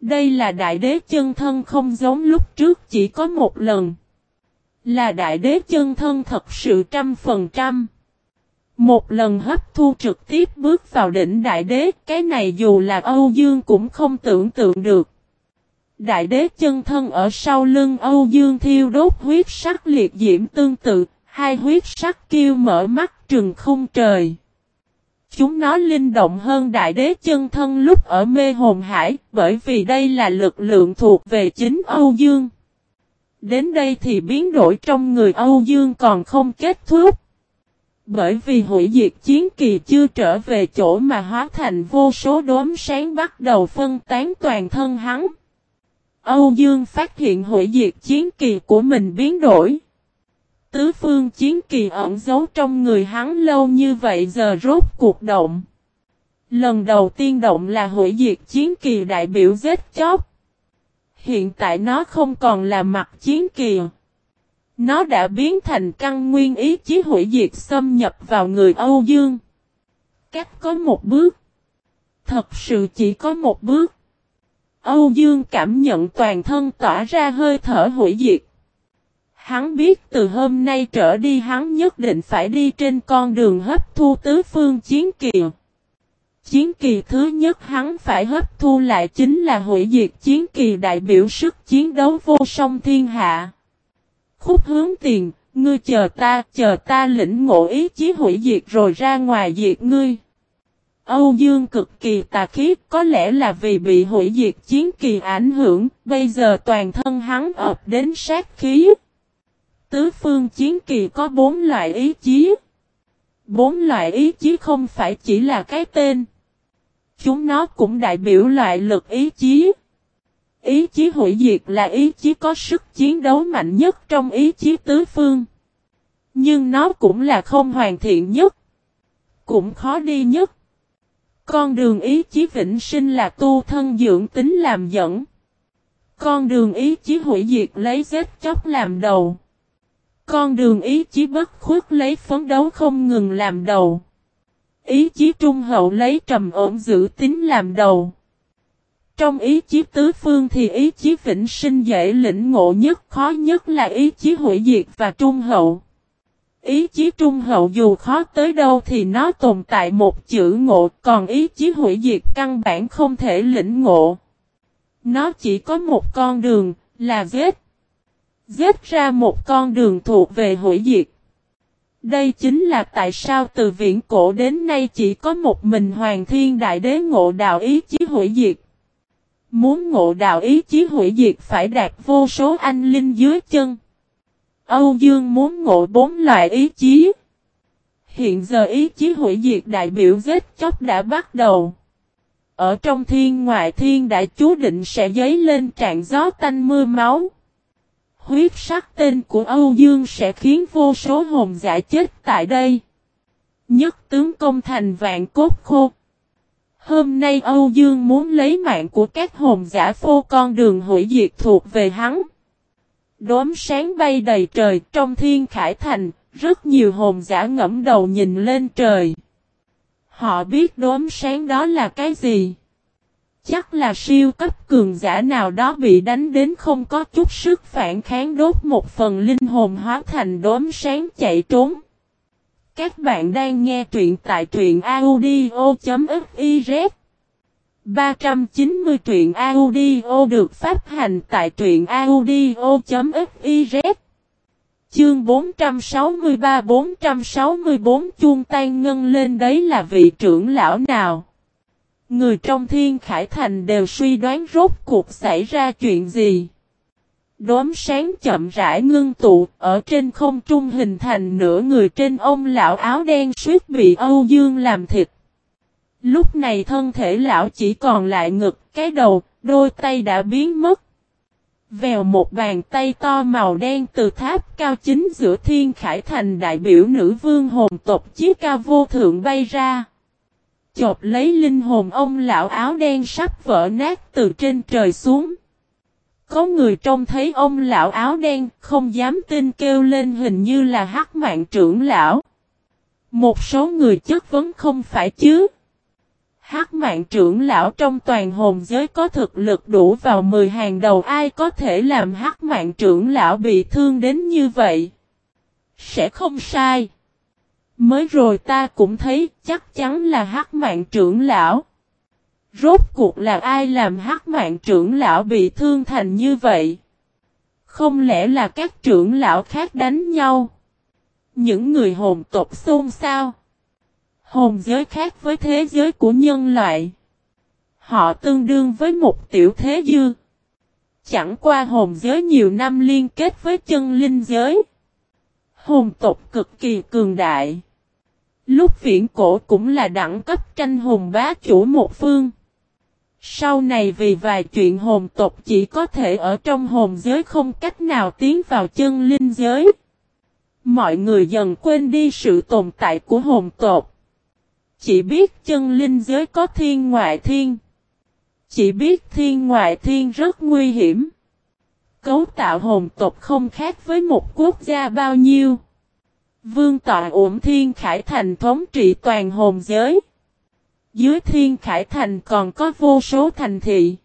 Đây là đại đế chân thân không giống lúc trước chỉ có một lần. Là đại đế chân thân thật sự trăm phần trăm. Một lần hấp thu trực tiếp bước vào đỉnh đại đế, cái này dù là Âu Dương cũng không tưởng tượng được. Đại đế chân thân ở sau lưng Âu Dương thiêu đốt huyết sắc liệt diễm tương tự, hai huyết sắc kêu mở mắt trừng không trời. Chúng nó linh động hơn đại đế chân thân lúc ở mê hồn hải, bởi vì đây là lực lượng thuộc về chính Âu Dương. Đến đây thì biến đổi trong người Âu Dương còn không kết thúc. Bởi vì hủy diệt chiến kỳ chưa trở về chỗ mà hóa thành vô số đốm sáng bắt đầu phân tán toàn thân hắn. Âu Dương phát hiện hủy diệt chiến kỳ của mình biến đổi. Tứ phương chiến kỳ ẩn giấu trong người hắn lâu như vậy giờ rốt cuộc động. Lần đầu tiên động là hủy diệt chiến kỳ đại biểu giết chóc. Hiện tại nó không còn là mặt chiến kỳ. Nó đã biến thành căn nguyên ý chí hủy diệt xâm nhập vào người Âu Dương. Cách có một bước. Thật sự chỉ có một bước. Âu Dương cảm nhận toàn thân tỏa ra hơi thở hủy diệt. Hắn biết từ hôm nay trở đi hắn nhất định phải đi trên con đường hấp thu tứ phương chiến kỳ. Chiến kỳ thứ nhất hắn phải hấp thu lại chính là hủy diệt chiến kỳ đại biểu sức chiến đấu vô song thiên hạ. Khúc hướng tiền, ngươi chờ ta, chờ ta lĩnh ngộ ý chí hủy diệt rồi ra ngoài diệt ngươi. Âu Dương cực kỳ tà khí, có lẽ là vì bị hủy diệt chiến kỳ ảnh hưởng, bây giờ toàn thân hắn ập đến sát khí. Tứ phương chiến kỳ có bốn loại ý chí. Bốn loại ý chí không phải chỉ là cái tên. Chúng nó cũng đại biểu loại lực ý chí. Ý chí hủy diệt là ý chí có sức chiến đấu mạnh nhất trong ý chí tứ phương. Nhưng nó cũng là không hoàn thiện nhất. Cũng khó đi nhất. Con đường ý chí vĩnh sinh là tu thân dưỡng tính làm dẫn. Con đường ý chí hủy diệt lấy dết chóc làm đầu. Con đường ý chí bất khuất lấy phấn đấu không ngừng làm đầu. Ý chí trung hậu lấy trầm ổn giữ tính làm đầu. Trong ý chí tứ phương thì ý chí vĩnh sinh dễ lĩnh ngộ nhất, khó nhất là ý chí hủy diệt và trung hậu. Ý chí trung hậu dù khó tới đâu thì nó tồn tại một chữ ngộ, còn ý chí hủy diệt căn bản không thể lĩnh ngộ. Nó chỉ có một con đường, là vết. Giết ra một con đường thuộc về hủy diệt. Đây chính là tại sao từ viễn cổ đến nay chỉ có một mình Hoàng Thiên Đại Đế ngộ đạo ý chí hủy diệt. Muốn ngộ đạo ý chí hủy diệt phải đạt vô số anh linh dưới chân. Âu Dương muốn ngộ bốn loại ý chí. Hiện giờ ý chí hủy diệt đại biểu giết chóc đã bắt đầu. Ở trong thiên ngoại thiên đại chú định sẽ dấy lên trạng gió tanh mưa máu. Huyết sắc tên của Âu Dương sẽ khiến vô số hồn giả chết tại đây. Nhất tướng công thành vạn cốt khô. Hôm nay Âu Dương muốn lấy mạng của các hồn giả phô con đường hủy diệt thuộc về hắn. Đốm sáng bay đầy trời trong thiên khải thành, rất nhiều hồn giả ngẫm đầu nhìn lên trời. Họ biết đốm sáng đó là cái gì? Chắc là siêu cấp cường giả nào đó bị đánh đến không có chút sức phản kháng đốt một phần linh hồn hóa thành đốm sáng chạy trốn. Các bạn đang nghe truyện tại truyện audio.fiz 390 truyện audio được phát hành tại truyện audio.fiz Chương 463-464 chuông tay ngân lên đấy là vị trưởng lão nào? Người trong thiên khải thành đều suy đoán rốt cuộc xảy ra chuyện gì. Đốm sáng chậm rãi ngưng tụ, ở trên không trung hình thành nửa người trên ông lão áo đen suýt bị Âu Dương làm thịt. Lúc này thân thể lão chỉ còn lại ngực, cái đầu, đôi tay đã biến mất. Vèo một bàn tay to màu đen từ tháp cao chính giữa thiên khải thành đại biểu nữ vương hồn tộc chiếc ca vô thượng bay ra. Chộp lấy linh hồn ông lão áo đen sắp vỡ nát từ trên trời xuống. Có người trông thấy ông lão áo đen, không dám tin kêu lên hình như là hắc mạng trưởng lão. Một số người chất vấn không phải chứ. Hắc mạng trưởng lão trong toàn hồn giới có thực lực đủ vào 10 hàng đầu, ai có thể làm hắc mạng trưởng lão bị thương đến như vậy. Sẽ không sai. Mới rồi ta cũng thấy chắc chắn là hắc mạng trưởng lão. Rốt cuộc là ai làm hắc mạng trưởng lão bị thương thành như vậy? Không lẽ là các trưởng lão khác đánh nhau? Những người hồn tộc xôn xao. Hồn giới khác với thế giới của nhân loại. Họ tương đương với một tiểu thế dư. Chẳng qua hồn giới nhiều năm liên kết với chân linh giới. Hồn tộc cực kỳ cường đại. Lúc viễn cổ cũng là đẳng cấp tranh hồn bá chủ một phương. Sau này vì vài chuyện hồn tộc chỉ có thể ở trong hồn giới không cách nào tiến vào chân linh giới. Mọi người dần quên đi sự tồn tại của hồn tộc. Chỉ biết chân linh giới có thiên ngoại thiên. Chỉ biết thiên ngoại thiên rất nguy hiểm. Cấu tạo hồn tộc không khác với một quốc gia bao nhiêu. Vương tọa ổn thiên khải thành thống trị toàn hồn giới. Dưới thiên khải thành còn có vô số thành thị.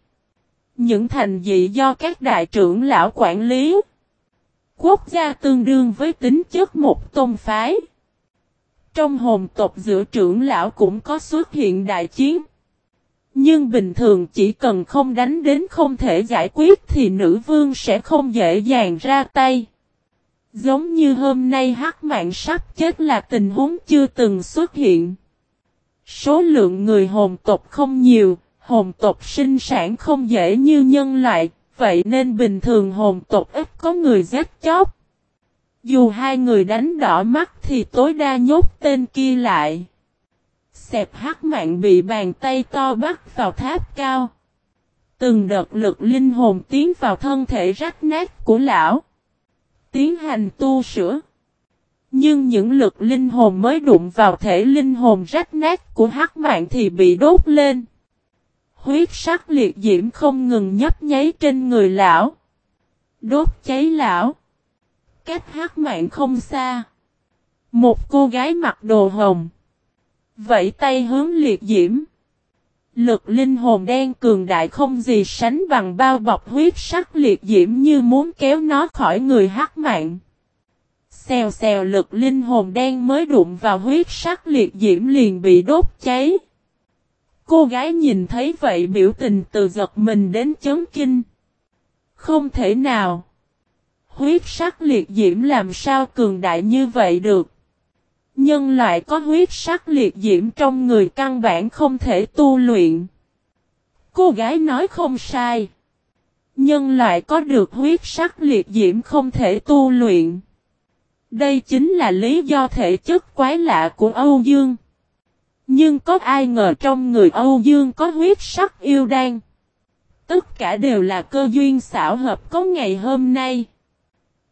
Những thành dị do các đại trưởng lão quản lý. Quốc gia tương đương với tính chất một tôn phái. Trong hồn tộc giữa trưởng lão cũng có xuất hiện đại chiến. Nhưng bình thường chỉ cần không đánh đến không thể giải quyết thì nữ vương sẽ không dễ dàng ra tay. Giống như hôm nay hắc mạng sắp chết là tình huống chưa từng xuất hiện. Số lượng người hồn tộc không nhiều, hồn tộc sinh sản không dễ như nhân loại, vậy nên bình thường hồn tộc ít có người giết chóc. Dù hai người đánh đỏ mắt thì tối đa nhốt tên kia lại. Xẹp hắc mạng bị bàn tay to bắt vào tháp cao. Từng đợt lực linh hồn tiến vào thân thể rách nát của lão. Tiến hành tu sửa. Nhưng những lực linh hồn mới đụng vào thể linh hồn rách nát của hắc mạng thì bị đốt lên. Huyết sắc liệt diễm không ngừng nhấp nháy trên người lão. Đốt cháy lão. Cách hắc mạng không xa. Một cô gái mặc đồ hồng. Vẫy tay hướng liệt diễm. Lực linh hồn đen cường đại không gì sánh bằng bao bọc huyết sắc liệt diễm như muốn kéo nó khỏi người hắc mạng. Xèo xèo lực linh hồn đen mới đụng vào huyết sắc liệt diễm liền bị đốt cháy. Cô gái nhìn thấy vậy biểu tình từ giật mình đến chấn kinh. Không thể nào. huyết sắc liệt diễm làm sao cường đại như vậy được. Nhân loại có huyết sắc liệt diễm trong người căn bản không thể tu luyện. Cô gái nói không sai. Nhân loại có được huyết sắc liệt diễm không thể tu luyện. Đây chính là lý do thể chất quái lạ của Âu Dương. Nhưng có ai ngờ trong người Âu Dương có huyết sắc yêu đan. Tất cả đều là cơ duyên xảo hợp có ngày hôm nay.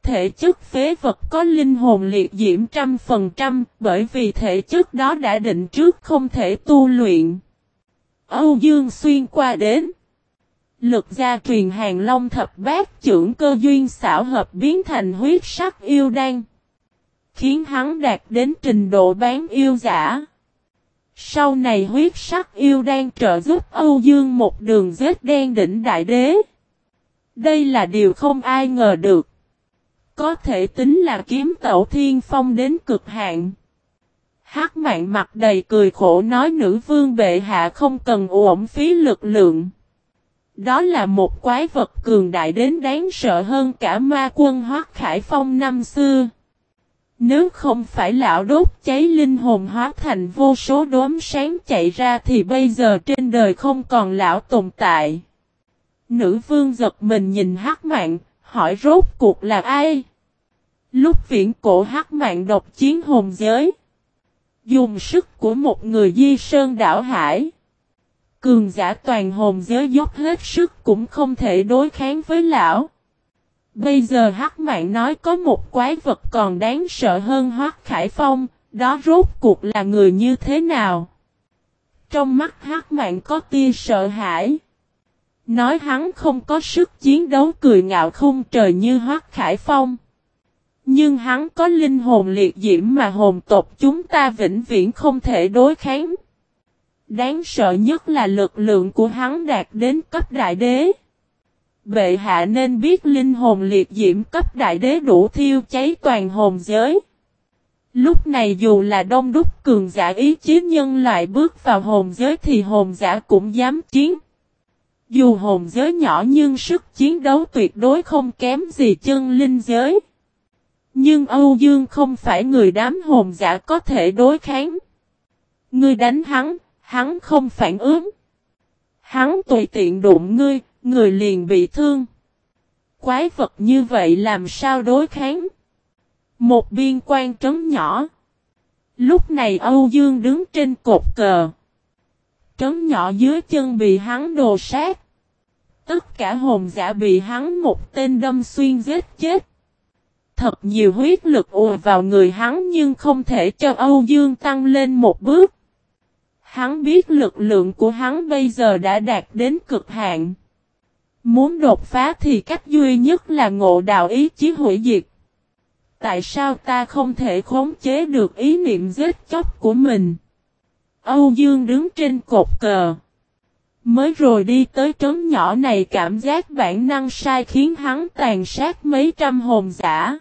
Thể chất phế vật có linh hồn liệt diễm trăm phần trăm, bởi vì thể chất đó đã định trước không thể tu luyện. Âu Dương xuyên qua đến. Lực gia truyền hàng long thập bát trưởng cơ duyên xảo hợp biến thành huyết sắc yêu đan. Khiến hắn đạt đến trình độ bán yêu giả. Sau này huyết sắc yêu đang trợ giúp Âu Dương một đường vết đen đỉnh đại đế. Đây là điều không ai ngờ được. Có thể tính là kiếm tẩu thiên phong đến cực hạn. Hắc mạng mặt đầy cười khổ nói nữ vương bệ hạ không cần uổng phí lực lượng. Đó là một quái vật cường đại đến đáng sợ hơn cả ma quân hoác khải phong năm xưa. Nếu không phải lão đốt cháy linh hồn hóa thành vô số đốm sáng chạy ra thì bây giờ trên đời không còn lão tồn tại. Nữ vương giật mình nhìn hắc mạng, hỏi rốt cuộc là ai? Lúc viễn cổ hắc mạng độc chiến hồn giới. Dùng sức của một người di sơn đảo hải. Cường giả toàn hồn giới dốc hết sức cũng không thể đối kháng với lão. Bây giờ Hắc mạng nói có một quái vật còn đáng sợ hơn hoác Khải Phong, đó rốt cuộc là người như thế nào? Trong mắt Hắc mạng có tia sợ hãi. Nói hắn không có sức chiến đấu cười ngạo khung trời như Hoắc Khải Phong. Nhưng hắn có linh hồn liệt diễm mà hồn tộc chúng ta vĩnh viễn không thể đối kháng. Đáng sợ nhất là lực lượng của hắn đạt đến cấp đại đế. Bệ hạ nên biết linh hồn liệt diễm cấp đại đế đủ thiêu cháy toàn hồn giới. Lúc này dù là đông đúc cường giả ý chí nhân loại bước vào hồn giới thì hồn giả cũng dám chiến. Dù hồn giới nhỏ nhưng sức chiến đấu tuyệt đối không kém gì chân linh giới. Nhưng Âu Dương không phải người đám hồn giả có thể đối kháng. Ngươi đánh hắn, hắn không phản ứng. Hắn tùy tiện đụng ngươi, người liền bị thương. Quái vật như vậy làm sao đối kháng? Một biên quan trấn nhỏ. Lúc này Âu Dương đứng trên cột cờ. Trấn nhỏ dưới chân bị hắn đồ sát. Tất cả hồn giả bị hắn một tên đâm xuyên giết chết. Thật nhiều huyết lực ùa vào người hắn nhưng không thể cho Âu Dương tăng lên một bước. Hắn biết lực lượng của hắn bây giờ đã đạt đến cực hạn. Muốn đột phá thì cách duy nhất là ngộ đạo ý chí hủy diệt. Tại sao ta không thể khống chế được ý niệm giết chóc của mình? Âu Dương đứng trên cột cờ. Mới rồi đi tới trấn nhỏ này cảm giác bản năng sai khiến hắn tàn sát mấy trăm hồn giả.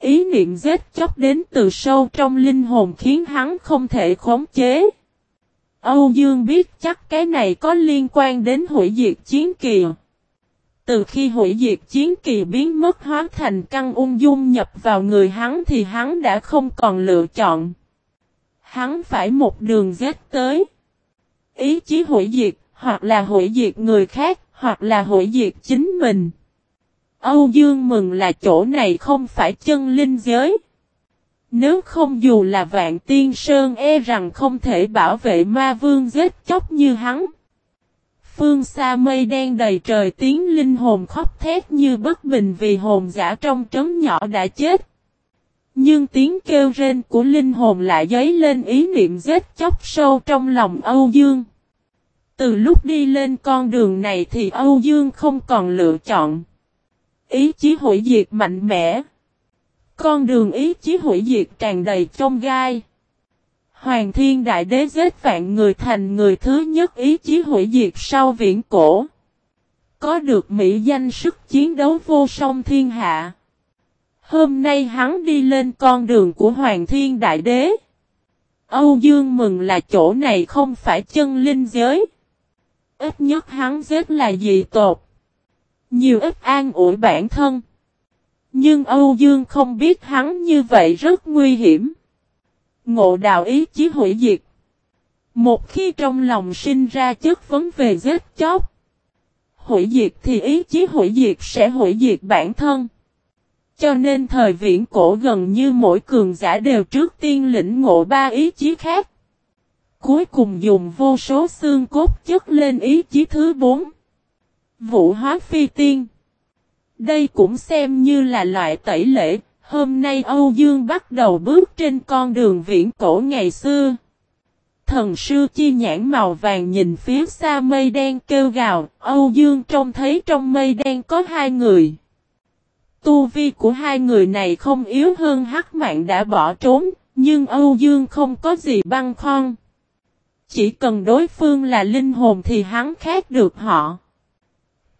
Ý niệm giết chóc đến từ sâu trong linh hồn khiến hắn không thể khống chế. Âu Dương biết chắc cái này có liên quan đến hủy diệt chiến kỳ. Từ khi hủy diệt chiến kỳ biến mất hóa thành căn ung dung nhập vào người hắn thì hắn đã không còn lựa chọn. Hắn phải một đường giết tới. Ý chí hủy diệt, hoặc là hủy diệt người khác, hoặc là hủy diệt chính mình. Âu Dương mừng là chỗ này không phải chân linh giới. Nếu không dù là vạn tiên sơn e rằng không thể bảo vệ ma vương giết chóc như hắn. Phương xa mây đen đầy trời tiếng linh hồn khóc thét như bất bình vì hồn giả trong trấn nhỏ đã chết. Nhưng tiếng kêu rên của linh hồn lại dấy lên ý niệm giết chóc sâu trong lòng Âu Dương. Từ lúc đi lên con đường này thì Âu Dương không còn lựa chọn. Ý chí hủy diệt mạnh mẽ. Con đường ý chí hủy diệt tràn đầy trong gai. Hoàng thiên đại đế giết vạn người thành người thứ nhất ý chí hủy diệt sau viễn cổ. Có được mỹ danh sức chiến đấu vô song thiên hạ. Hôm nay hắn đi lên con đường của Hoàng thiên đại đế. Âu Dương mừng là chỗ này không phải chân linh giới. Ít nhất hắn giết là dị tột. Nhiều ít an ủi bản thân. Nhưng Âu Dương không biết hắn như vậy rất nguy hiểm. Ngộ đạo ý chí hủy diệt. Một khi trong lòng sinh ra chất vấn về giết chóc. Hủy diệt thì ý chí hủy diệt sẽ hủy diệt bản thân. Cho nên thời viễn cổ gần như mỗi cường giả đều trước tiên lĩnh ngộ ba ý chí khác. Cuối cùng dùng vô số xương cốt chất lên ý chí thứ bốn. Vũ hóa phi tiên. Đây cũng xem như là loại tẩy lễ, hôm nay Âu Dương bắt đầu bước trên con đường viễn cổ ngày xưa. Thần sư chi nhãn màu vàng nhìn phía xa mây đen kêu gào, Âu Dương trông thấy trong mây đen có hai người. Tu vi của hai người này không yếu hơn hắc mạng đã bỏ trốn, nhưng Âu Dương không có gì băng khoăn. Chỉ cần đối phương là linh hồn thì hắn khác được họ.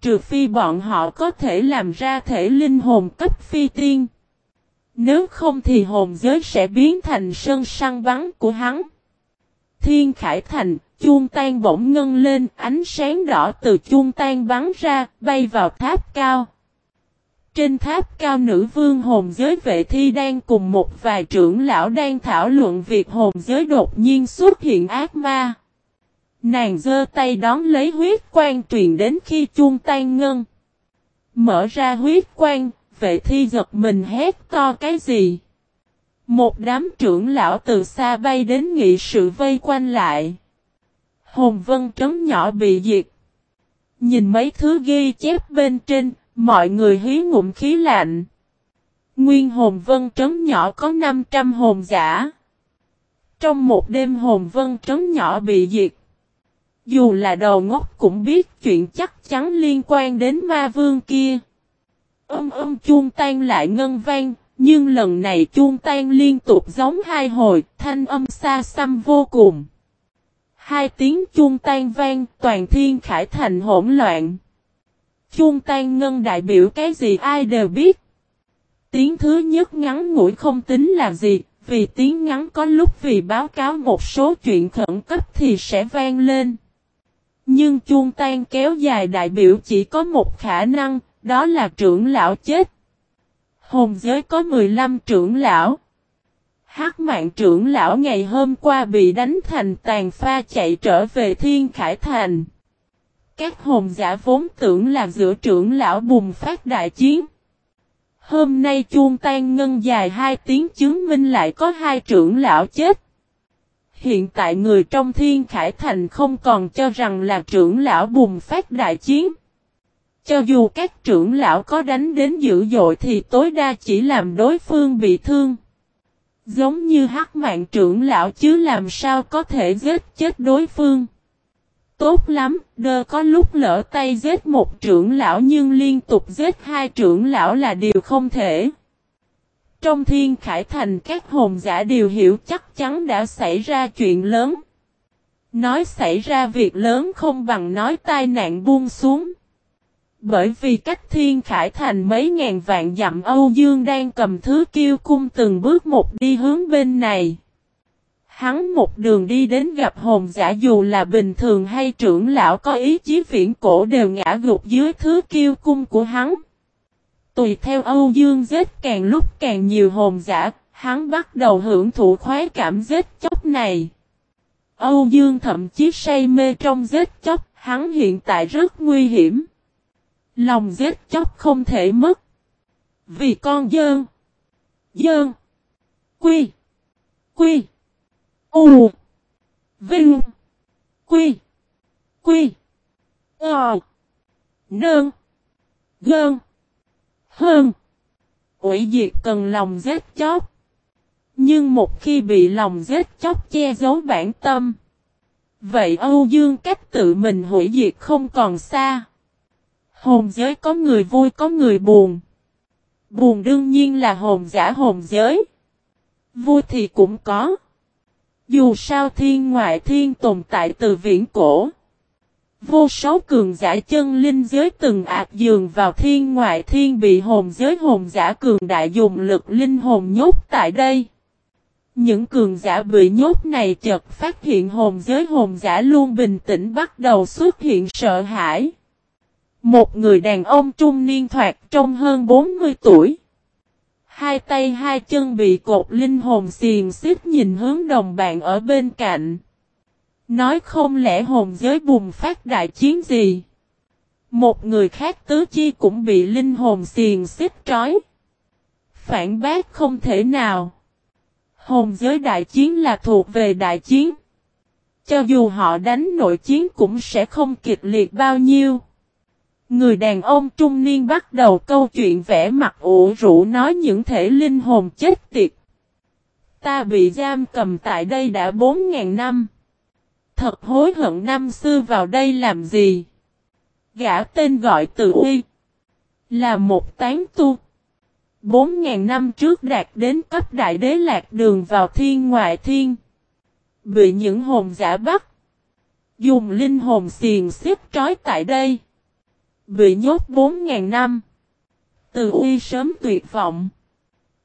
Trừ phi bọn họ có thể làm ra thể linh hồn cấp phi tiên. Nếu không thì hồn giới sẽ biến thành sân săn bắn của hắn. Thiên Khải Thành, chuông tan bỗng ngân lên, ánh sáng đỏ từ chuông tan bắn ra, bay vào tháp cao. Trên tháp cao nữ vương hồn giới vệ thi đang cùng một vài trưởng lão đang thảo luận việc hồn giới đột nhiên xuất hiện ác ma. Nàng giơ tay đón lấy huyết quan truyền đến khi chuông tan ngân. Mở ra huyết quan, vệ thi giật mình hét to cái gì? Một đám trưởng lão từ xa bay đến nghị sự vây quanh lại. Hồn vân trấn nhỏ bị diệt. Nhìn mấy thứ ghi chép bên trên, mọi người hí ngụm khí lạnh. Nguyên hồn vân trấn nhỏ có 500 hồn giả. Trong một đêm hồn vân trấn nhỏ bị diệt. Dù là đầu ngốc cũng biết chuyện chắc chắn liên quan đến ma vương kia. Âm âm chuông tan lại ngân vang, nhưng lần này chuông tan liên tục giống hai hồi, thanh âm xa xăm vô cùng. Hai tiếng chuông tan vang, toàn thiên khải thành hỗn loạn. Chuông tan ngân đại biểu cái gì ai đều biết. Tiếng thứ nhất ngắn ngủi không tính là gì, vì tiếng ngắn có lúc vì báo cáo một số chuyện khẩn cấp thì sẽ vang lên. Nhưng chuông tan kéo dài đại biểu chỉ có một khả năng, đó là trưởng lão chết. Hồn giới có 15 trưởng lão. Hắc mạng trưởng lão ngày hôm qua bị đánh thành tàn pha chạy trở về Thiên Khải Thành. Các hồn giả vốn tưởng là giữa trưởng lão bùng phát đại chiến. Hôm nay chuông tan ngân dài hai tiếng chứng minh lại có hai trưởng lão chết. Hiện tại người trong Thiên Khải Thành không còn cho rằng là trưởng lão bùng phát đại chiến. Cho dù các trưởng lão có đánh đến dữ dội thì tối đa chỉ làm đối phương bị thương. Giống như hắc mạng trưởng lão chứ làm sao có thể giết chết đối phương. Tốt lắm, đơ có lúc lỡ tay giết một trưởng lão nhưng liên tục giết hai trưởng lão là điều không thể. Trong thiên khải thành các hồn giả đều hiểu chắc chắn đã xảy ra chuyện lớn. Nói xảy ra việc lớn không bằng nói tai nạn buông xuống. Bởi vì cách thiên khải thành mấy ngàn vạn dặm Âu Dương đang cầm thứ kiêu cung từng bước một đi hướng bên này. Hắn một đường đi đến gặp hồn giả dù là bình thường hay trưởng lão có ý chí viễn cổ đều ngã gục dưới thứ kiêu cung của hắn. Tùy theo Âu Dương giết càng lúc càng nhiều hồn giả, hắn bắt đầu hưởng thụ khoái cảm giết chóc này. Âu Dương thậm chí say mê trong giết chóc, hắn hiện tại rất nguy hiểm. Lòng giết chóc không thể mất. Vì con dơn. Dơn. Quy. Quy. U. Vinh. Quy. Quy. Ờ. Nơn. Gơn. Hơn. Ủy diệt cần lòng giết chóc. Nhưng một khi bị lòng giết chóc che giấu bản tâm. Vậy Âu Dương cách tự mình hủy diệt không còn xa. Hồn giới có người vui, có người buồn. Buồn đương nhiên là hồn giả hồn giới. Vui thì cũng có. Dù sao thiên ngoại thiên tồn tại từ viễn cổ. Vô số cường giả chân linh giới từng ạc dường vào thiên ngoại thiên bị hồn giới hồn giả cường đại dùng lực linh hồn nhốt tại đây. Những cường giả bị nhốt này chợt phát hiện hồn giới hồn giả luôn bình tĩnh bắt đầu xuất hiện sợ hãi. Một người đàn ông trung niên thoạt trong hơn 40 tuổi. Hai tay hai chân bị cột linh hồn xiềng xích nhìn hướng đồng bạn ở bên cạnh. Nói không lẽ hồn giới bùng phát đại chiến gì? Một người khác tứ chi cũng bị linh hồn xiềng xích trói. Phản bác không thể nào. Hồn giới đại chiến là thuộc về đại chiến. Cho dù họ đánh nội chiến cũng sẽ không kịch liệt bao nhiêu. Người đàn ông trung niên bắt đầu câu chuyện vẽ mặt ủ rũ nói những thể linh hồn chết tiệt. Ta bị giam cầm tại đây đã 4.000 năm. Thật hối hận năm xưa vào đây làm gì? Gã tên gọi tự uy. Là một tán tu. 4.000 năm trước đạt đến cấp đại đế lạc đường vào thiên ngoại thiên. Bị những hồn giả bắt. Dùng linh hồn xiền xếp trói tại đây. Bị nhốt 4.000 năm. Từ uy sớm tuyệt vọng.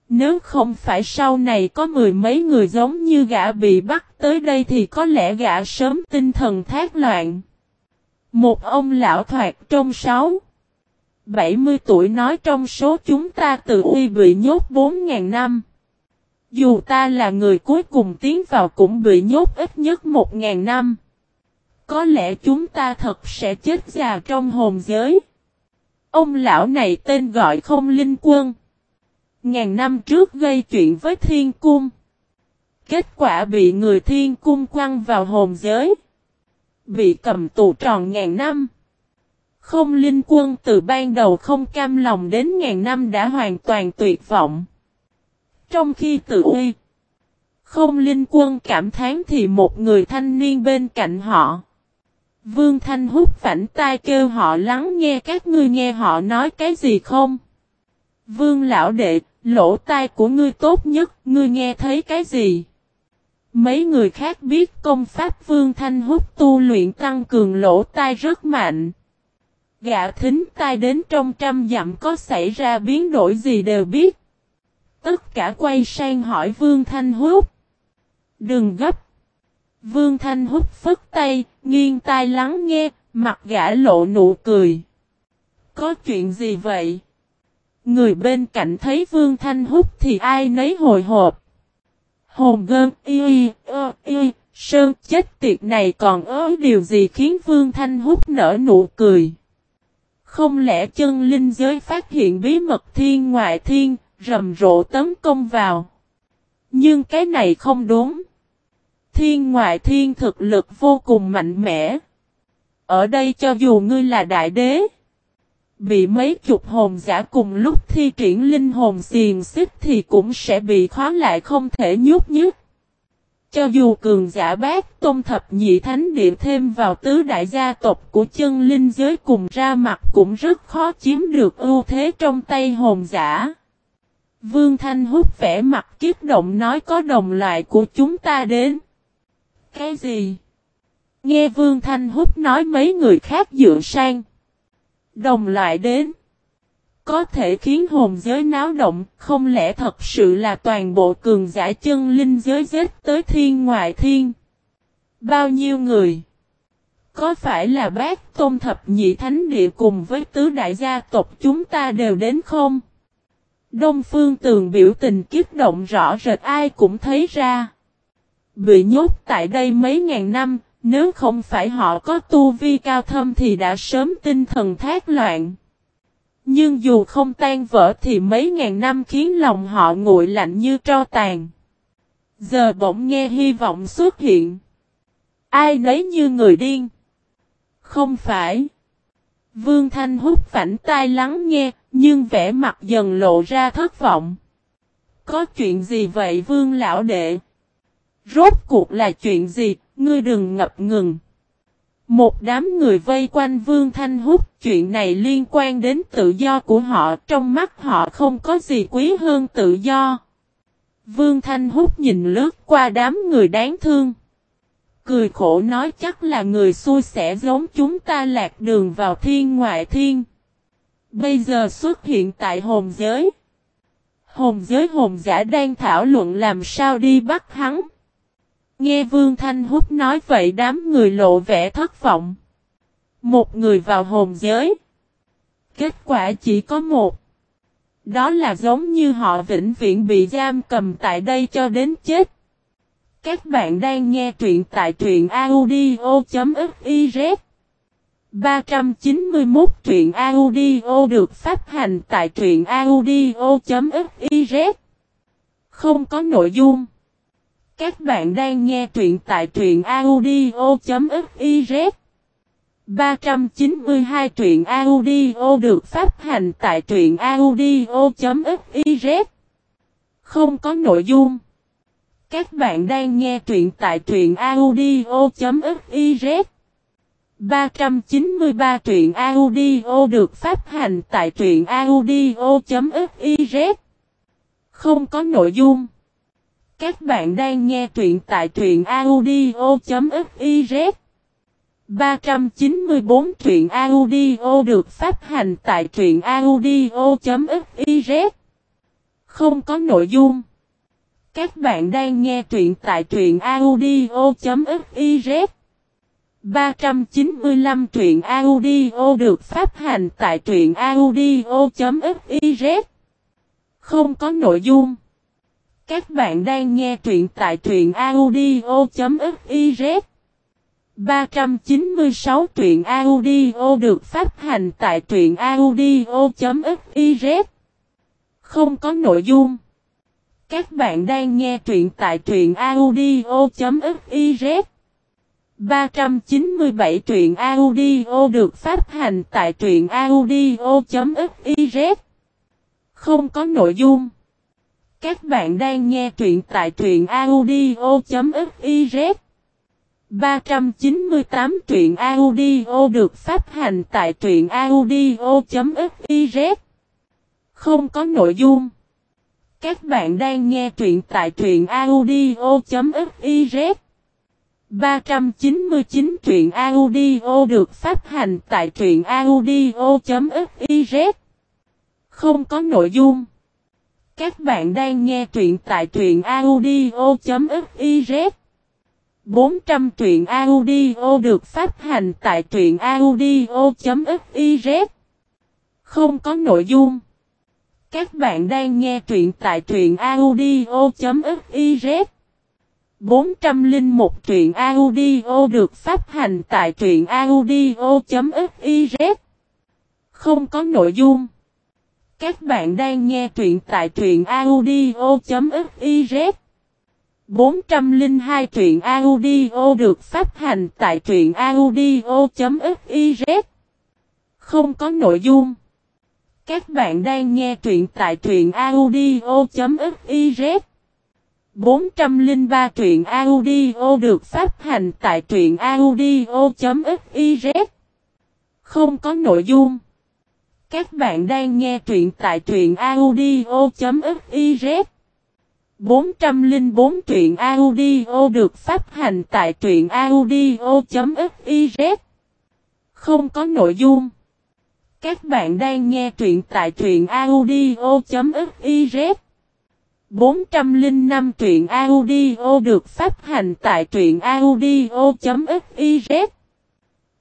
Nếu không phải sau này có mười mấy người giống như gã bị bắt tới đây thì có lẽ gã sớm tinh thần thác loạn. Một ông lão thoạt trong sáu. 70 tuổi nói trong số chúng ta tự uy bị nhốt 4.000 năm. Dù ta là người cuối cùng tiến vào cũng bị nhốt ít nhất 1.000 năm. Có lẽ chúng ta thật sẽ chết già trong hồn giới. Ông lão này tên gọi không linh quân. Ngàn năm trước gây chuyện với thiên cung. Kết quả bị người thiên cung quăng vào hồn giới. Bị cầm tù tròn ngàn năm. Không linh quân từ ban đầu không cam lòng đến ngàn năm đã hoàn toàn tuyệt vọng. Trong khi tự uy, không linh quân cảm thán thì một người thanh niên bên cạnh họ. Vương Thanh hút phảnh tai kêu họ lắng nghe các ngươi nghe họ nói cái gì không? Vương lão đệ, lỗ tai của ngươi tốt nhất, ngươi nghe thấy cái gì? Mấy người khác biết công pháp Vương Thanh hút tu luyện tăng cường lỗ tai rất mạnh. Gã thính tai đến trong trăm dặm có xảy ra biến đổi gì đều biết. Tất cả quay sang hỏi Vương Thanh Húc. Đừng gấp. Vương Thanh Húc phất tay, nghiêng tai lắng nghe, mặt gã lộ nụ cười. Có chuyện gì vậy? Người bên cạnh thấy Vương Thanh Húc thì ai nấy hồi hộp. Hồn gơn y y ơ y, sơn chết tiệt này còn ớ điều gì khiến Vương Thanh Húc nở nụ cười. Không lẽ chân linh giới phát hiện bí mật thiên ngoại thiên, rầm rộ tấn công vào. Nhưng cái này không đúng. Thiên ngoại thiên thực lực vô cùng mạnh mẽ. Ở đây cho dù ngươi là đại đế, bị mấy chục hồn giả cùng lúc thi triển linh hồn xiền xích thì cũng sẽ bị khóa lại không thể nhút nhứt. Cho dù cường giả bát tôn thập nhị thánh địa thêm vào tứ đại gia tộc của chân linh giới cùng ra mặt cũng rất khó chiếm được ưu thế trong tay hồn giả. Vương Thanh hút vẻ mặt kiếp động nói có đồng loại của chúng ta đến. Cái gì? Nghe Vương Thanh hút nói mấy người khác dựa sang. Đồng loại đến. Có thể khiến hồn giới náo động, không lẽ thật sự là toàn bộ cường giả chân linh giới giết tới thiên ngoại thiên? Bao nhiêu người? Có phải là bác tôn thập nhị thánh địa cùng với tứ đại gia tộc chúng ta đều đến không? Đông Phương Tường biểu tình kiếp động rõ rệt ai cũng thấy ra. Bị nhốt tại đây mấy ngàn năm, nếu không phải họ có tu vi cao thâm thì đã sớm tinh thần thác loạn. Nhưng dù không tan vỡ thì mấy ngàn năm khiến lòng họ nguội lạnh như tro tàn. Giờ bỗng nghe hy vọng xuất hiện. Ai nấy như người điên. Không phải. Vương Thanh hút phảnh tai lắng nghe, nhưng vẻ mặt dần lộ ra thất vọng. Có chuyện gì vậy Vương Lão Đệ? Rốt cuộc là chuyện gì, ngươi đừng ngập ngừng. Một đám người vây quanh Vương Thanh Húc, chuyện này liên quan đến tự do của họ, trong mắt họ không có gì quý hơn tự do. Vương Thanh Húc nhìn lướt qua đám người đáng thương. Cười khổ nói chắc là người xui sẽ giống chúng ta lạc đường vào thiên ngoại thiên. Bây giờ xuất hiện tại hồn giới. Hồn giới hồn giả đang thảo luận làm sao đi bắt hắn. Nghe Vương Thanh Húc nói vậy đám người lộ vẻ thất vọng. Một người vào hồn giới. Kết quả chỉ có một. Đó là giống như họ vĩnh viễn bị giam cầm tại đây cho đến chết. Các bạn đang nghe truyện tại truyện audio.fiz 391 truyện audio được phát hành tại truyện audio.fiz Không có nội dung các bạn đang nghe truyện tại truyện audio.fiz 392 truyện audio được phát hành tại truyện audio.fiz Không có nội dung. Các bạn đang nghe truyện tại truyện audio.fiz 393 truyện audio được phát hành tại truyện audio.fiz Không có nội dung. Các bạn đang nghe truyện tại truyện audio.fiz 394 truyện audio được phát hành tại truyện audio.fiz Không có nội dung. Các bạn đang nghe truyện tại truyện audio.fiz 395 truyện audio được phát hành tại truyện audio.fiz Không có nội dung. Các bạn đang nghe truyện tại truyện audio.fiz 396 truyện audio được phát hành tại truyện audio.fiz Không có nội dung. Các bạn đang nghe truyện tại truyện audio.fiz 397 truyện audio được phát hành tại truyện audio.fiz Không có nội dung. Các bạn đang nghe truyện tại truyện audio.fiz 398 truyện audio được phát hành tại truyện audio.fiz Không có nội dung. Các bạn đang nghe truyện tại truyện audio.fiz 399 truyện audio được phát hành tại truyện audio.fiz Không có nội dung. Các bạn đang nghe truyện tại truyện audio.fiz 400 truyện audio được phát hành tại truyện audio.fiz Không có nội dung. Các bạn đang nghe truyện tại truyện audio.fiz 401 truyện audio được phát hành tại truyện audio.fiz Không có nội dung. Các bạn đang nghe truyện tại truyện audio.fiz 402 truyện audio được phát hành tại truyện audio.fiz Không có nội dung. Các bạn đang nghe truyện tại truyện audio.fiz 403 truyện audio được phát hành tại truyện audio.fiz Không có nội dung. Các bạn đang nghe truyện tại truyện audio.fiz 404 truyện audio được phát hành tại truyện audio.fiz Không có nội dung. Các bạn đang nghe truyện tại truyện audio.fiz 405 truyện audio được phát hành tại truyện audio.fiz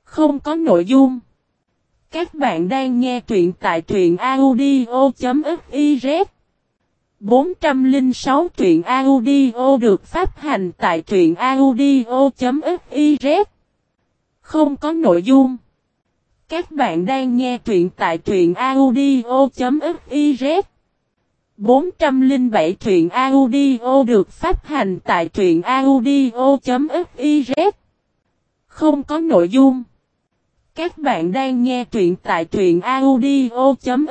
Không có nội dung. Các bạn đang nghe truyện tại truyện audio.fiz 406 truyện audio được phát hành tại truyện audio.fiz Không có nội dung. Các bạn đang nghe truyện tại truyện audio.fiz 407 truyện audio được phát hành tại truyện audio.fiz Không có nội dung. Các bạn đang nghe truyện tại truyện audio.fiz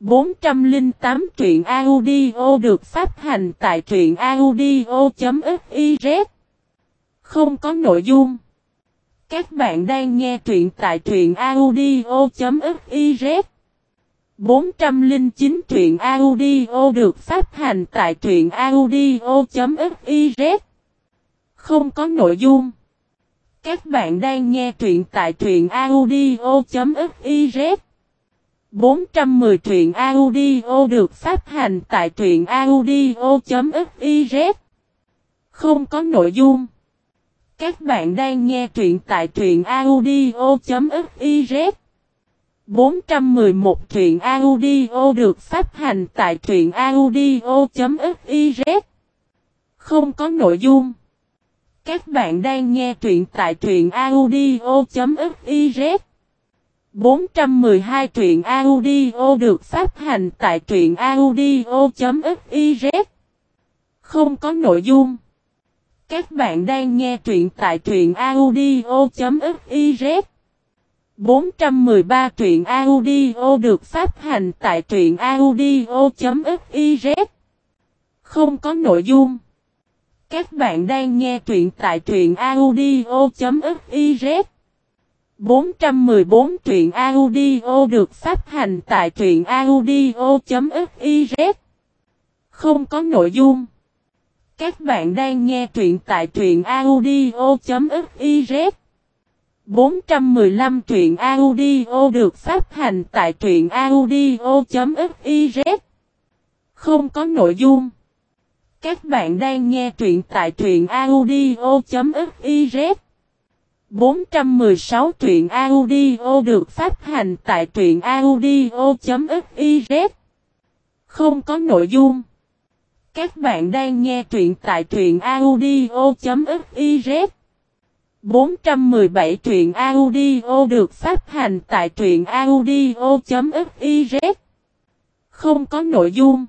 408 truyện audio được phát hành tại truyện audio.fiz Không có nội dung. Các bạn đang nghe truyện tại truyện audio.fiz 409 truyện audio được phát hành tại truyện audio.fiz Không có nội dung. Các bạn đang nghe truyện tại truyện audio.fiz 410 truyện audio được phát hành tại truyện audio.fiz Không có nội dung. Các bạn đang nghe truyện tại truyện audio.fiz 411 truyện audio được phát hành tại truyện audio.fiz Không có nội dung. Các bạn đang nghe truyện tại truyện audio.fiz 412 truyện audio được phát hành tại truyện audio.fiz Không có nội dung. Các bạn đang nghe truyện tại truyện audio.fiz 413 truyện audio được phát hành tại truyện audio.fiz Không có nội dung. Các bạn đang nghe truyện tại truyện audio.fiz 414 truyện audio được phát hành tại truyện audio.fiz Không có nội dung. Các bạn đang nghe truyện tại truyện audio.fiz 415 truyện audio được phát hành tại truyện audio.fiz Không có nội dung. Các bạn đang nghe truyện tại truyện audio.fiz 416 truyện audio được phát hành tại truyện audio.fiz Không có nội dung. Các bạn đang nghe truyện tại truyện audio.fiz 417 truyện audio được phát hành tại truyện audio.fiz Không có nội dung.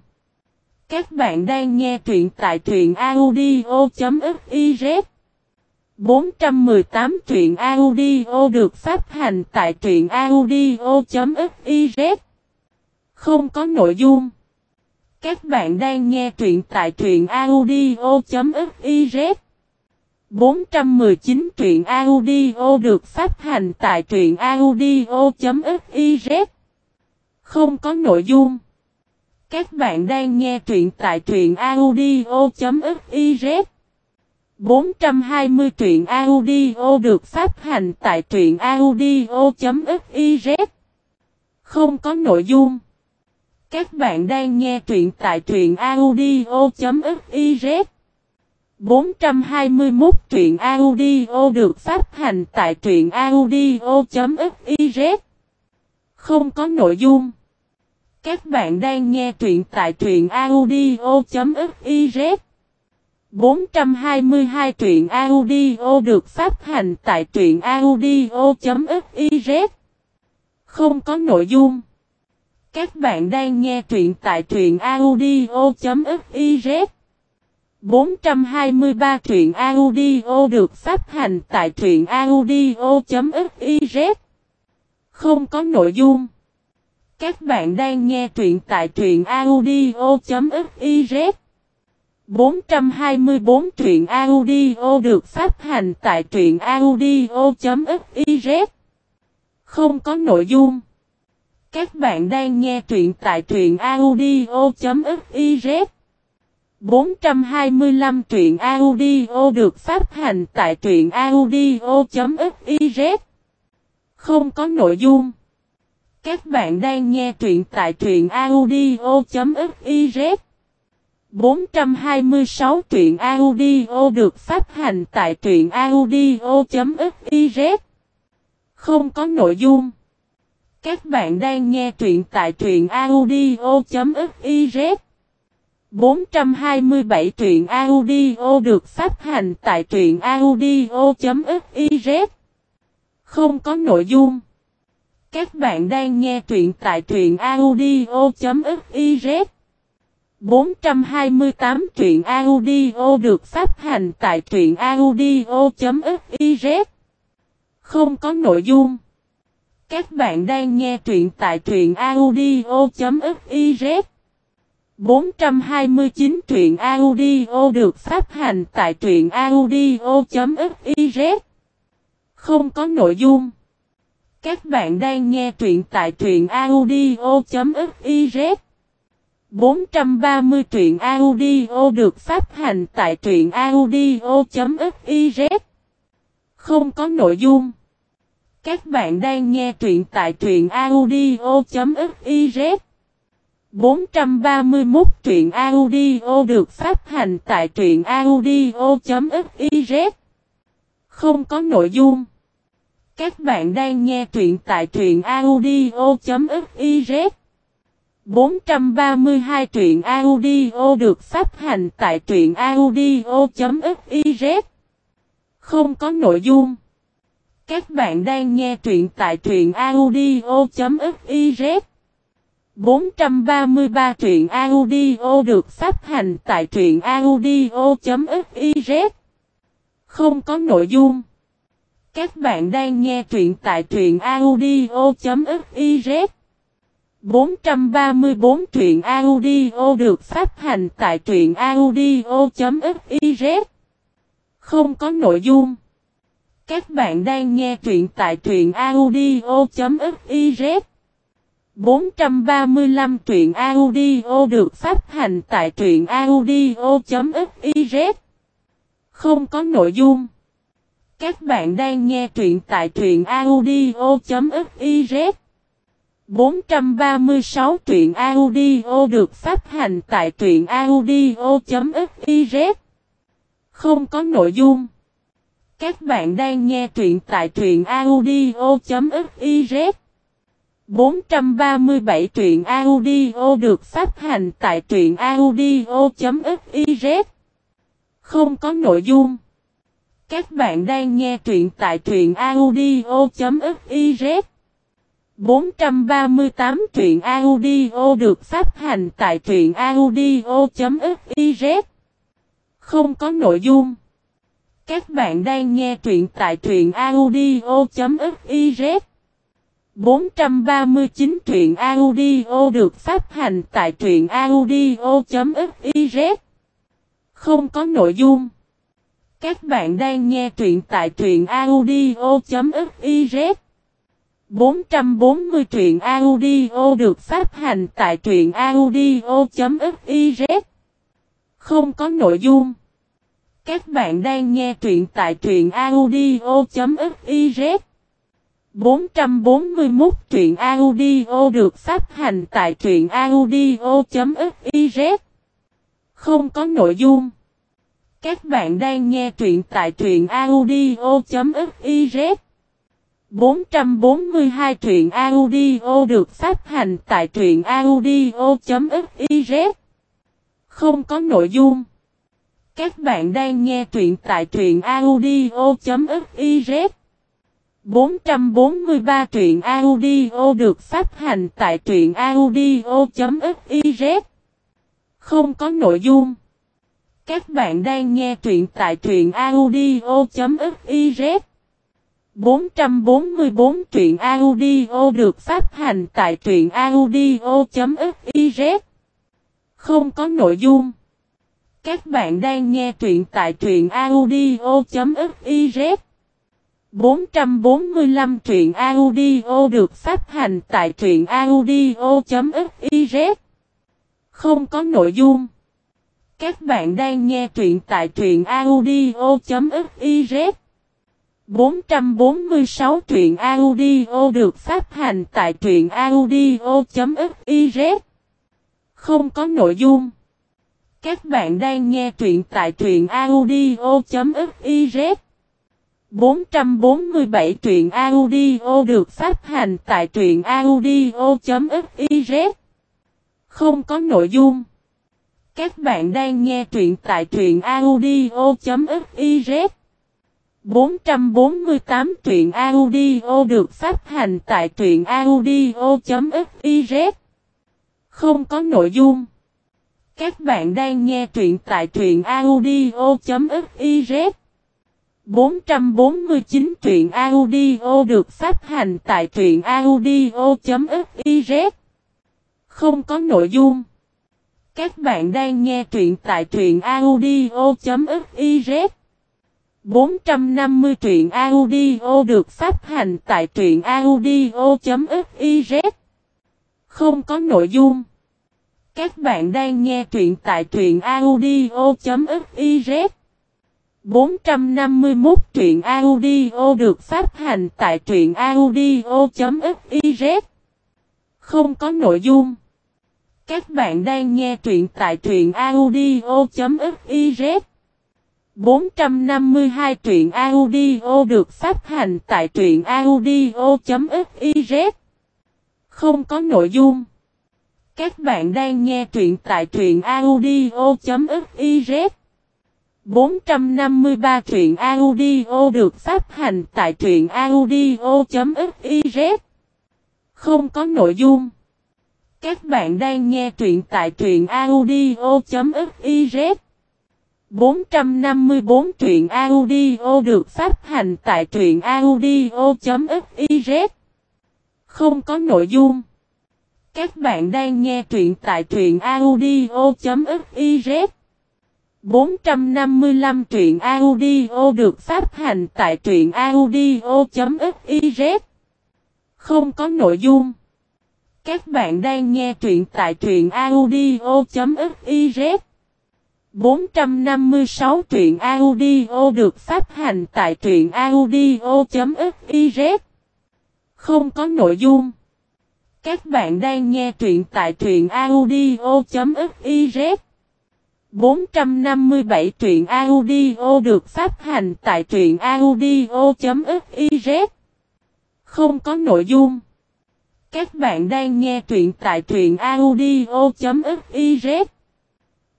Các bạn đang nghe truyện tại truyện audio.fiz 418 truyện audio được phát hành tại truyện audio.fiz Không có nội dung. Các bạn đang nghe truyện tại truyện audio.fiz 419 truyện audio được phát hành tại truyện audio.fiz Không có nội dung. Các bạn đang nghe truyện tại truyện audio.fiz 420 truyện audio được phát hành tại truyện audio.fiz Không có nội dung. Các bạn đang nghe truyện tại truyện audio.fiz 421 truyện audio được phát hành tại truyện audio.fiz Không có nội dung. Các bạn đang nghe truyện tại truyện audio.fiz 422 truyện audio được phát hành tại truyện audio.fiz Không có nội dung. Các bạn đang nghe truyện tại truyện audio.fiz 423 truyện audio được phát hành tại truyện audio.fiz Không có nội dung. Các bạn đang nghe truyện tại truyện audio.fiz 424 truyện audio được phát hành tại truyện audio.fiz Không có nội dung. Các bạn đang nghe truyện tại truyện audio.fiz 425 truyện audio được phát hành tại truyện audio.fiz Không có nội dung. Các bạn đang nghe truyện tại truyện audio.fiz 426 truyện audio được phát hành tại truyện audio.fiz Không có nội dung. Các bạn đang nghe truyện tại truyện audio.fiz 427 truyện audio được phát hành tại truyện audio.fiz Không có nội dung. Các bạn đang nghe truyện tại truyện audio.fiz 428 truyện audio được phát hành tại truyện audio.fiz Không có nội dung. Các bạn đang nghe truyện tại truyện audio.fiz 429 truyện audio được phát hành tại truyện audio.fiz Không có nội dung. Các bạn đang nghe truyện tại truyện audio.fiz 430 truyện audio được phát hành tại truyện audio.fiz Không có nội dung. Các bạn đang nghe truyện tại truyện audio.fiz 431 truyện audio được phát hành tại truyện audio.fiz Không có nội dung. Các bạn đang nghe truyện tại truyện audio.fiz 432 truyện audio được phát hành tại truyện audio.fiz Không có nội dung. Các bạn đang nghe truyện tại truyện audio.fiz 433 truyện audio được phát hành tại truyện audio.fiz Không có nội dung. Các bạn đang nghe truyện tại truyện audio.fiz 434 truyện audio được phát hành tại truyện audio.fiz Không có nội dung. Các bạn đang nghe truyện tại truyện audio.fiz 435 truyện audio được phát hành tại truyện audio.fiz Không có nội dung. Các bạn đang nghe truyện tại truyện audio.fiz 436 truyện audio được phát hành tại truyện audio.fiz Không có nội dung. Các bạn đang nghe truyện tại truyện audio.fiz 437 truyện audio được phát hành tại truyện audio.fiz Không có nội dung. Các bạn đang nghe truyện tại truyện audio.fiz 438 truyện audio được phát hành tại truyện audio.fiz Không có nội dung. Các bạn đang nghe truyện tại truyện audio.fiz 439 truyện audio được phát hành tại truyện audio.fiz Không có nội dung. Các bạn đang nghe truyện tại truyện audio.fiz 440 truyện audio được phát hành tại truyện audio.fiz Không có nội dung. Các bạn đang nghe truyện tại truyện audio.fiz 441 truyện audio được phát hành tại truyện audio.fiz Không có nội dung. Các bạn đang nghe truyện tại truyện audio.fiz 442 truyện audio được phát hành tại truyện audio.fiz Không có nội dung. Các bạn đang nghe truyện tại truyện audio.fiz 443 truyện audio được phát hành tại truyện audio.fiz Không có nội dung. Các bạn đang nghe truyện tại truyện audio.fiz 444 truyện audio được phát hành tại truyện audio.fiz Không có nội dung. Các bạn đang nghe truyện tại truyện audio.fiz 445 truyện audio được phát hành tại truyện audio.fiz Không có nội dung. Các bạn đang nghe truyện tại truyện audio.fiz 446 truyện audio được phát hành tại truyện audio.fiz Không có nội dung. Các bạn đang nghe truyện tại truyện audio.fiz 447 truyện audio được phát hành tại truyện audio.fiz Không có nội dung. Các bạn đang nghe truyện tại truyện audio.fiz 448 truyện audio được phát hành tại truyện audio.fiz Không có nội dung. Các bạn đang nghe truyện tại truyện audio.fiz 449 truyện audio được phát hành tại truyện audio.fiz Không có nội dung. Các bạn đang nghe truyện tại truyện audio.fiz 450 truyện audio được phát hành tại truyện audio.fiz Không có nội dung. Các bạn đang nghe truyện tại truyện audio.fiz 451 truyện audio được phát hành tại truyện audio.fiz Không có nội dung. Các bạn đang nghe truyện tại truyện audio.fiz 452 truyện audio được phát hành tại truyện audio.fiz Không có nội dung. Các bạn đang nghe truyện tại truyện audio.fiz 453 truyện audio được phát hành tại truyện audio.fiz Không có nội dung. Các bạn đang nghe truyện tại truyện audio.fiz 454 truyện audio được phát hành tại truyện audio.fiz Không có nội dung. Các bạn đang nghe truyện tại truyện audio.fiz 455 truyện audio được phát hành tại truyện audio.fiz Không có nội dung. Các bạn đang nghe truyện tại truyện audio.fiz 456 truyện audio được phát hành tại truyện audio.fiz Không có nội dung. Các bạn đang nghe truyện tại truyện audio.fiz 457 truyện audio được phát hành tại truyện audio.fiz Không có nội dung. Các bạn đang nghe truyện tại truyện audio.fiz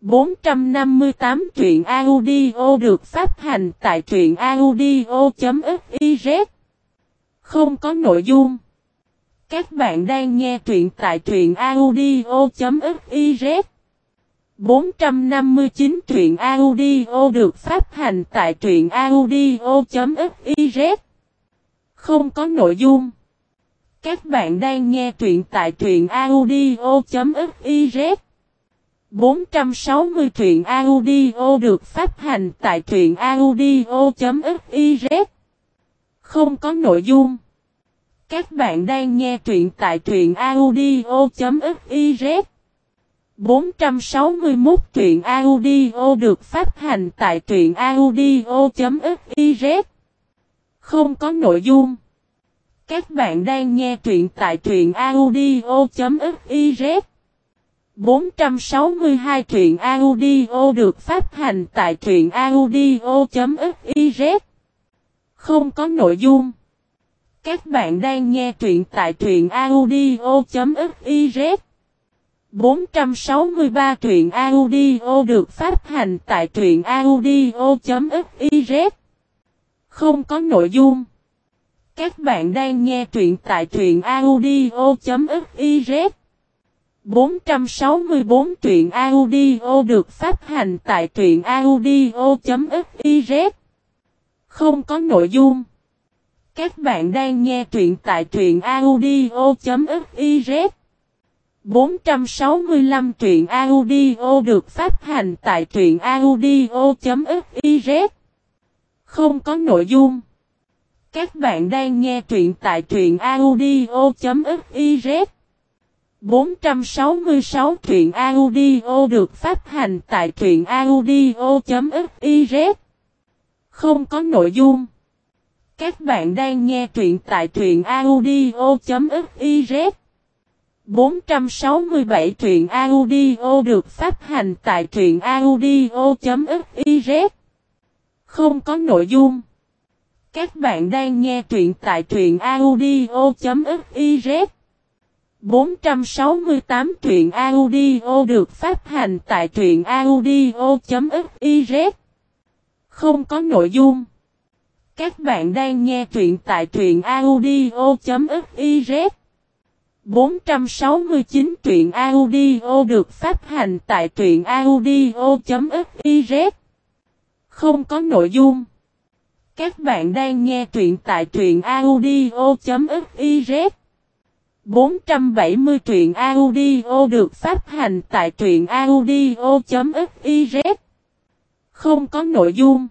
458 truyện audio được phát hành tại truyện audio.fiz Không có nội dung. Các bạn đang nghe truyện tại truyện audio.fiz 459 truyện audio được phát hành tại truyện audio.fiz Không có nội dung. Các bạn đang nghe truyện tại truyện audio.fiz 460 truyện audio được phát hành tại truyện audio.fiz Không có nội dung. Các bạn đang nghe truyện tại truyện audio.fiz 461 truyện audio được phát hành tại truyện audio.fiz Không có nội dung. Các bạn đang nghe truyện tại truyện audio.fiz 462 truyện audio được phát hành tại truyện audio.fiz Không có nội dung. Các bạn đang nghe truyện tại truyện audio.fiz 463 truyện audio được phát hành tại truyện audio.fiz Không có nội dung. Các bạn đang nghe truyện tại truyện audio.fiz 464 truyện audio được phát hành tại truyện audio.fiz Không có nội dung. Các bạn đang nghe truyện tại truyện audio.fiz 465 truyện audio được phát hành tại truyện audio.fiz Không có nội dung. Các bạn đang nghe truyện tại truyện audio.fiz 466 truyện audio được phát hành tại truyện audio.fiz Không có nội dung. Các bạn đang nghe truyện tại truyện audio.fiz 467 truyện audio được phát hành tại truyện audio.fiz Không có nội dung. Các bạn đang nghe truyện tại truyện audio.fiz 468 truyện audio được phát hành tại truyện audio.fiz Không có nội dung. Các bạn đang nghe truyện tại truyện audio.fiz 469 truyện audio được phát hành tại truyện audio.fiz Không có nội dung. Các bạn đang nghe truyện tại truyện audio.fiz 470 truyện audio được phát hành tại truyện audio.fiz Không có nội dung.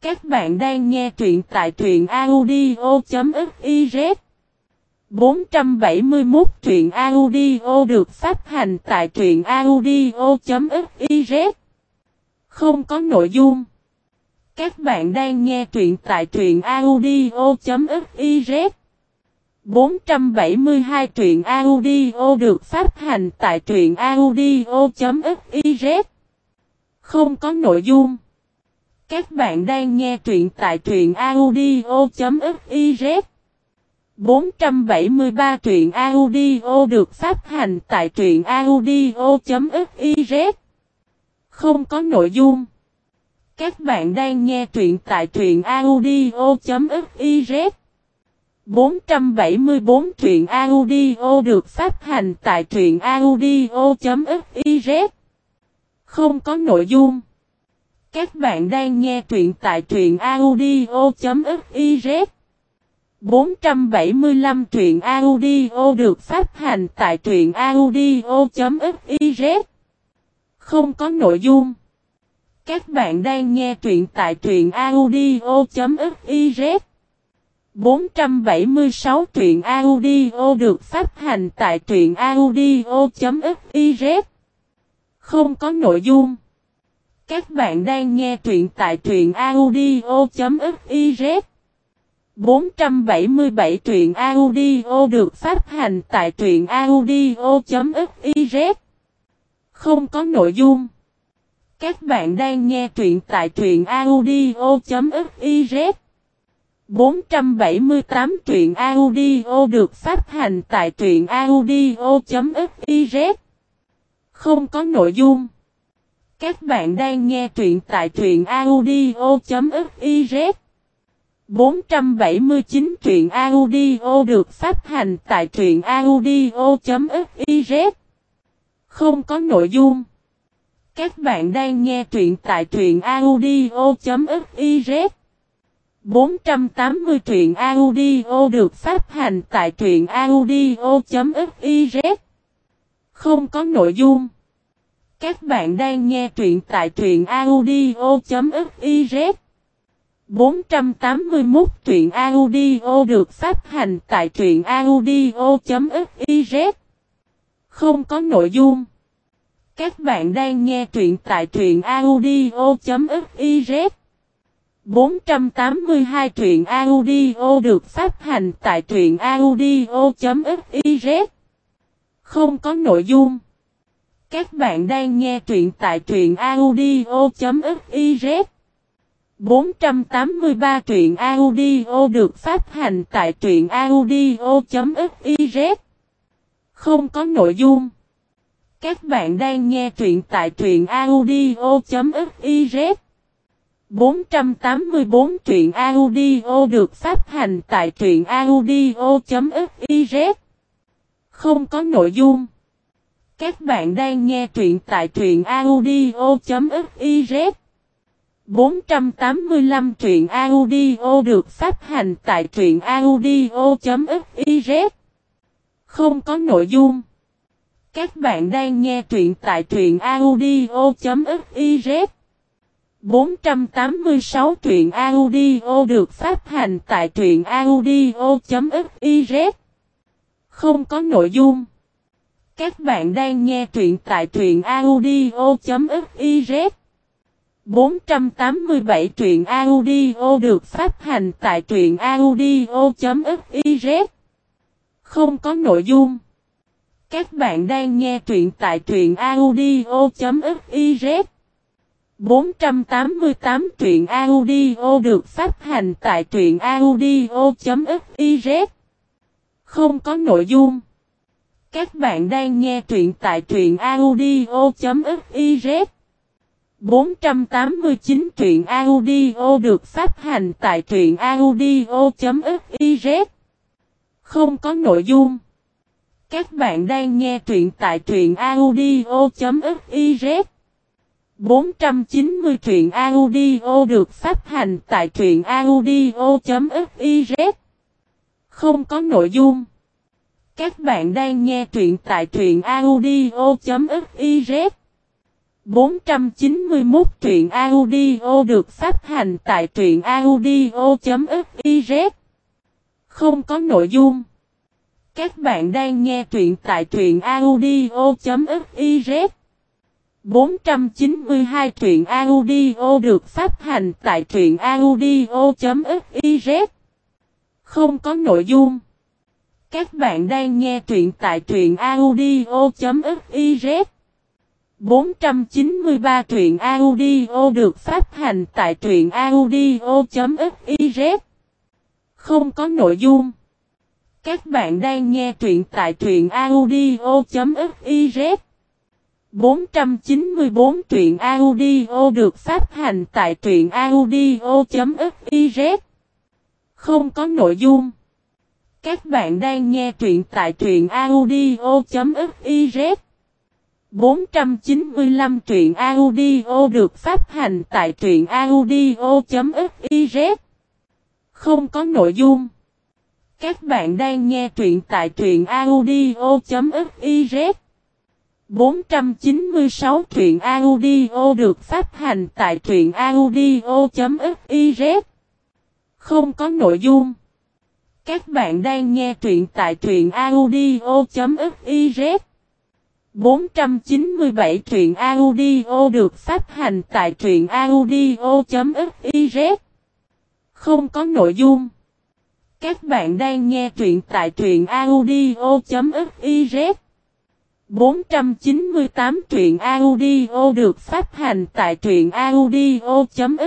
Các bạn đang nghe truyện tại truyện audio.fiz 471 truyện audio được phát hành tại truyện audio.fiz Không có nội dung. Các bạn đang nghe truyện tại truyện audio.fiz 472 truyện audio được phát hành tại truyện audio.fiz Không có nội dung. Các bạn đang nghe truyện tại truyện audio.fiz 473 truyện audio được phát hành tại truyện audio.fiz Không có nội dung. Các bạn đang nghe truyện tại truyện audio.fiz 474 truyện audio được phát hành tại truyện audio.fiz Không có nội dung. Các bạn đang nghe truyện tại truyện audio.fiz 475 truyện audio được phát hành tại truyện audio.fiz Không có nội dung. Các bạn đang nghe truyện tại truyện audio.fiz 476 truyện audio được phát hành tại truyện audio.fiz Không có nội dung. Các bạn đang nghe truyện tại truyện audio.fiz 477 truyện audio được phát hành tại truyện audio.fiz Không có nội dung. Các bạn đang nghe truyện tại truyện audio.fiz 478 truyện audio được phát hành tại truyện audio.fiz Không có nội dung. Các bạn đang nghe truyện tại truyện audio.fiz 479 truyện audio được phát hành tại truyện audio.fiz Không có nội dung. Các bạn đang nghe truyện tại truyện audio.fiz 480 truyện audio được phát hành tại truyện audio.fiz Không có nội dung. Các bạn đang nghe truyện tại truyện audio.fiz 481 truyện audio được phát hành tại truyện audio.fiz Không có nội dung. Các bạn đang nghe truyện tại truyện audio.fiz 482 truyện audio được phát hành tại truyện audio.fiz Không có nội dung. Các bạn đang nghe truyện tại truyện audio.fiz 483 truyện audio được phát hành tại truyện audio.fiz Không có nội dung. Các bạn đang nghe truyện tại truyện audio.fiz 484 truyện audio được phát hành tại truyện audio.fiz Không có nội dung. Các bạn đang nghe truyện tại truyện audio.fiz 485 truyện audio được phát hành tại truyện audio.fiz Không có nội dung. Các bạn đang nghe truyện tại truyện audio.fiz 486 truyện audio được phát hành tại truyện audio.fiz Không có nội dung. Các bạn đang nghe truyện tại truyện audio.fiz 487 truyện audio được phát hành tại truyện audio.fiz Không có nội dung. Các bạn đang nghe truyện tại truyện audio.fiz 488 truyện audio được phát hành tại truyện audio.fiz Không có nội dung. Các bạn đang nghe truyện tại truyện audio.fiz 489 truyện audio được phát hành tại truyện audio.fiz Không có nội dung. Các bạn đang nghe truyện tại truyện audio.fiz 490 truyện audio được phát hành tại truyện audio.fiz Không có nội dung. Các bạn đang nghe truyện tại truyện audio.fiz 491 truyện audio được phát hành tại truyện audio.fiz Không có nội dung. Các bạn đang nghe truyện tại truyện audio.fiz 492 truyện audio được phát hành tại truyện audio.fiz Không có nội dung. Các bạn đang nghe truyện tại truyện audio.fiz 493 truyện audio được phát hành tại truyện audio.fiz Không có nội dung. Các bạn đang nghe truyện tại truyện audio.fiz 494 truyện audio được phát hành tại truyện audio.fiz Không có nội dung. Các bạn đang nghe truyện tại truyện audio.fiz 495 truyện audio được phát hành tại truyện audio.fiz Không có nội dung. Các bạn đang nghe truyện tại truyện audio.fiz 496 truyện audio được phát hành tại truyện audio.fiz Không có nội dung. Các bạn đang nghe truyện tại truyện audio.fiz 497 truyện audio được phát hành tại truyện audio.fiz Không có nội dung. Các bạn đang nghe truyện tại truyện audio.fiz 498 truyện audio được phát hành tại truyện audio.fiz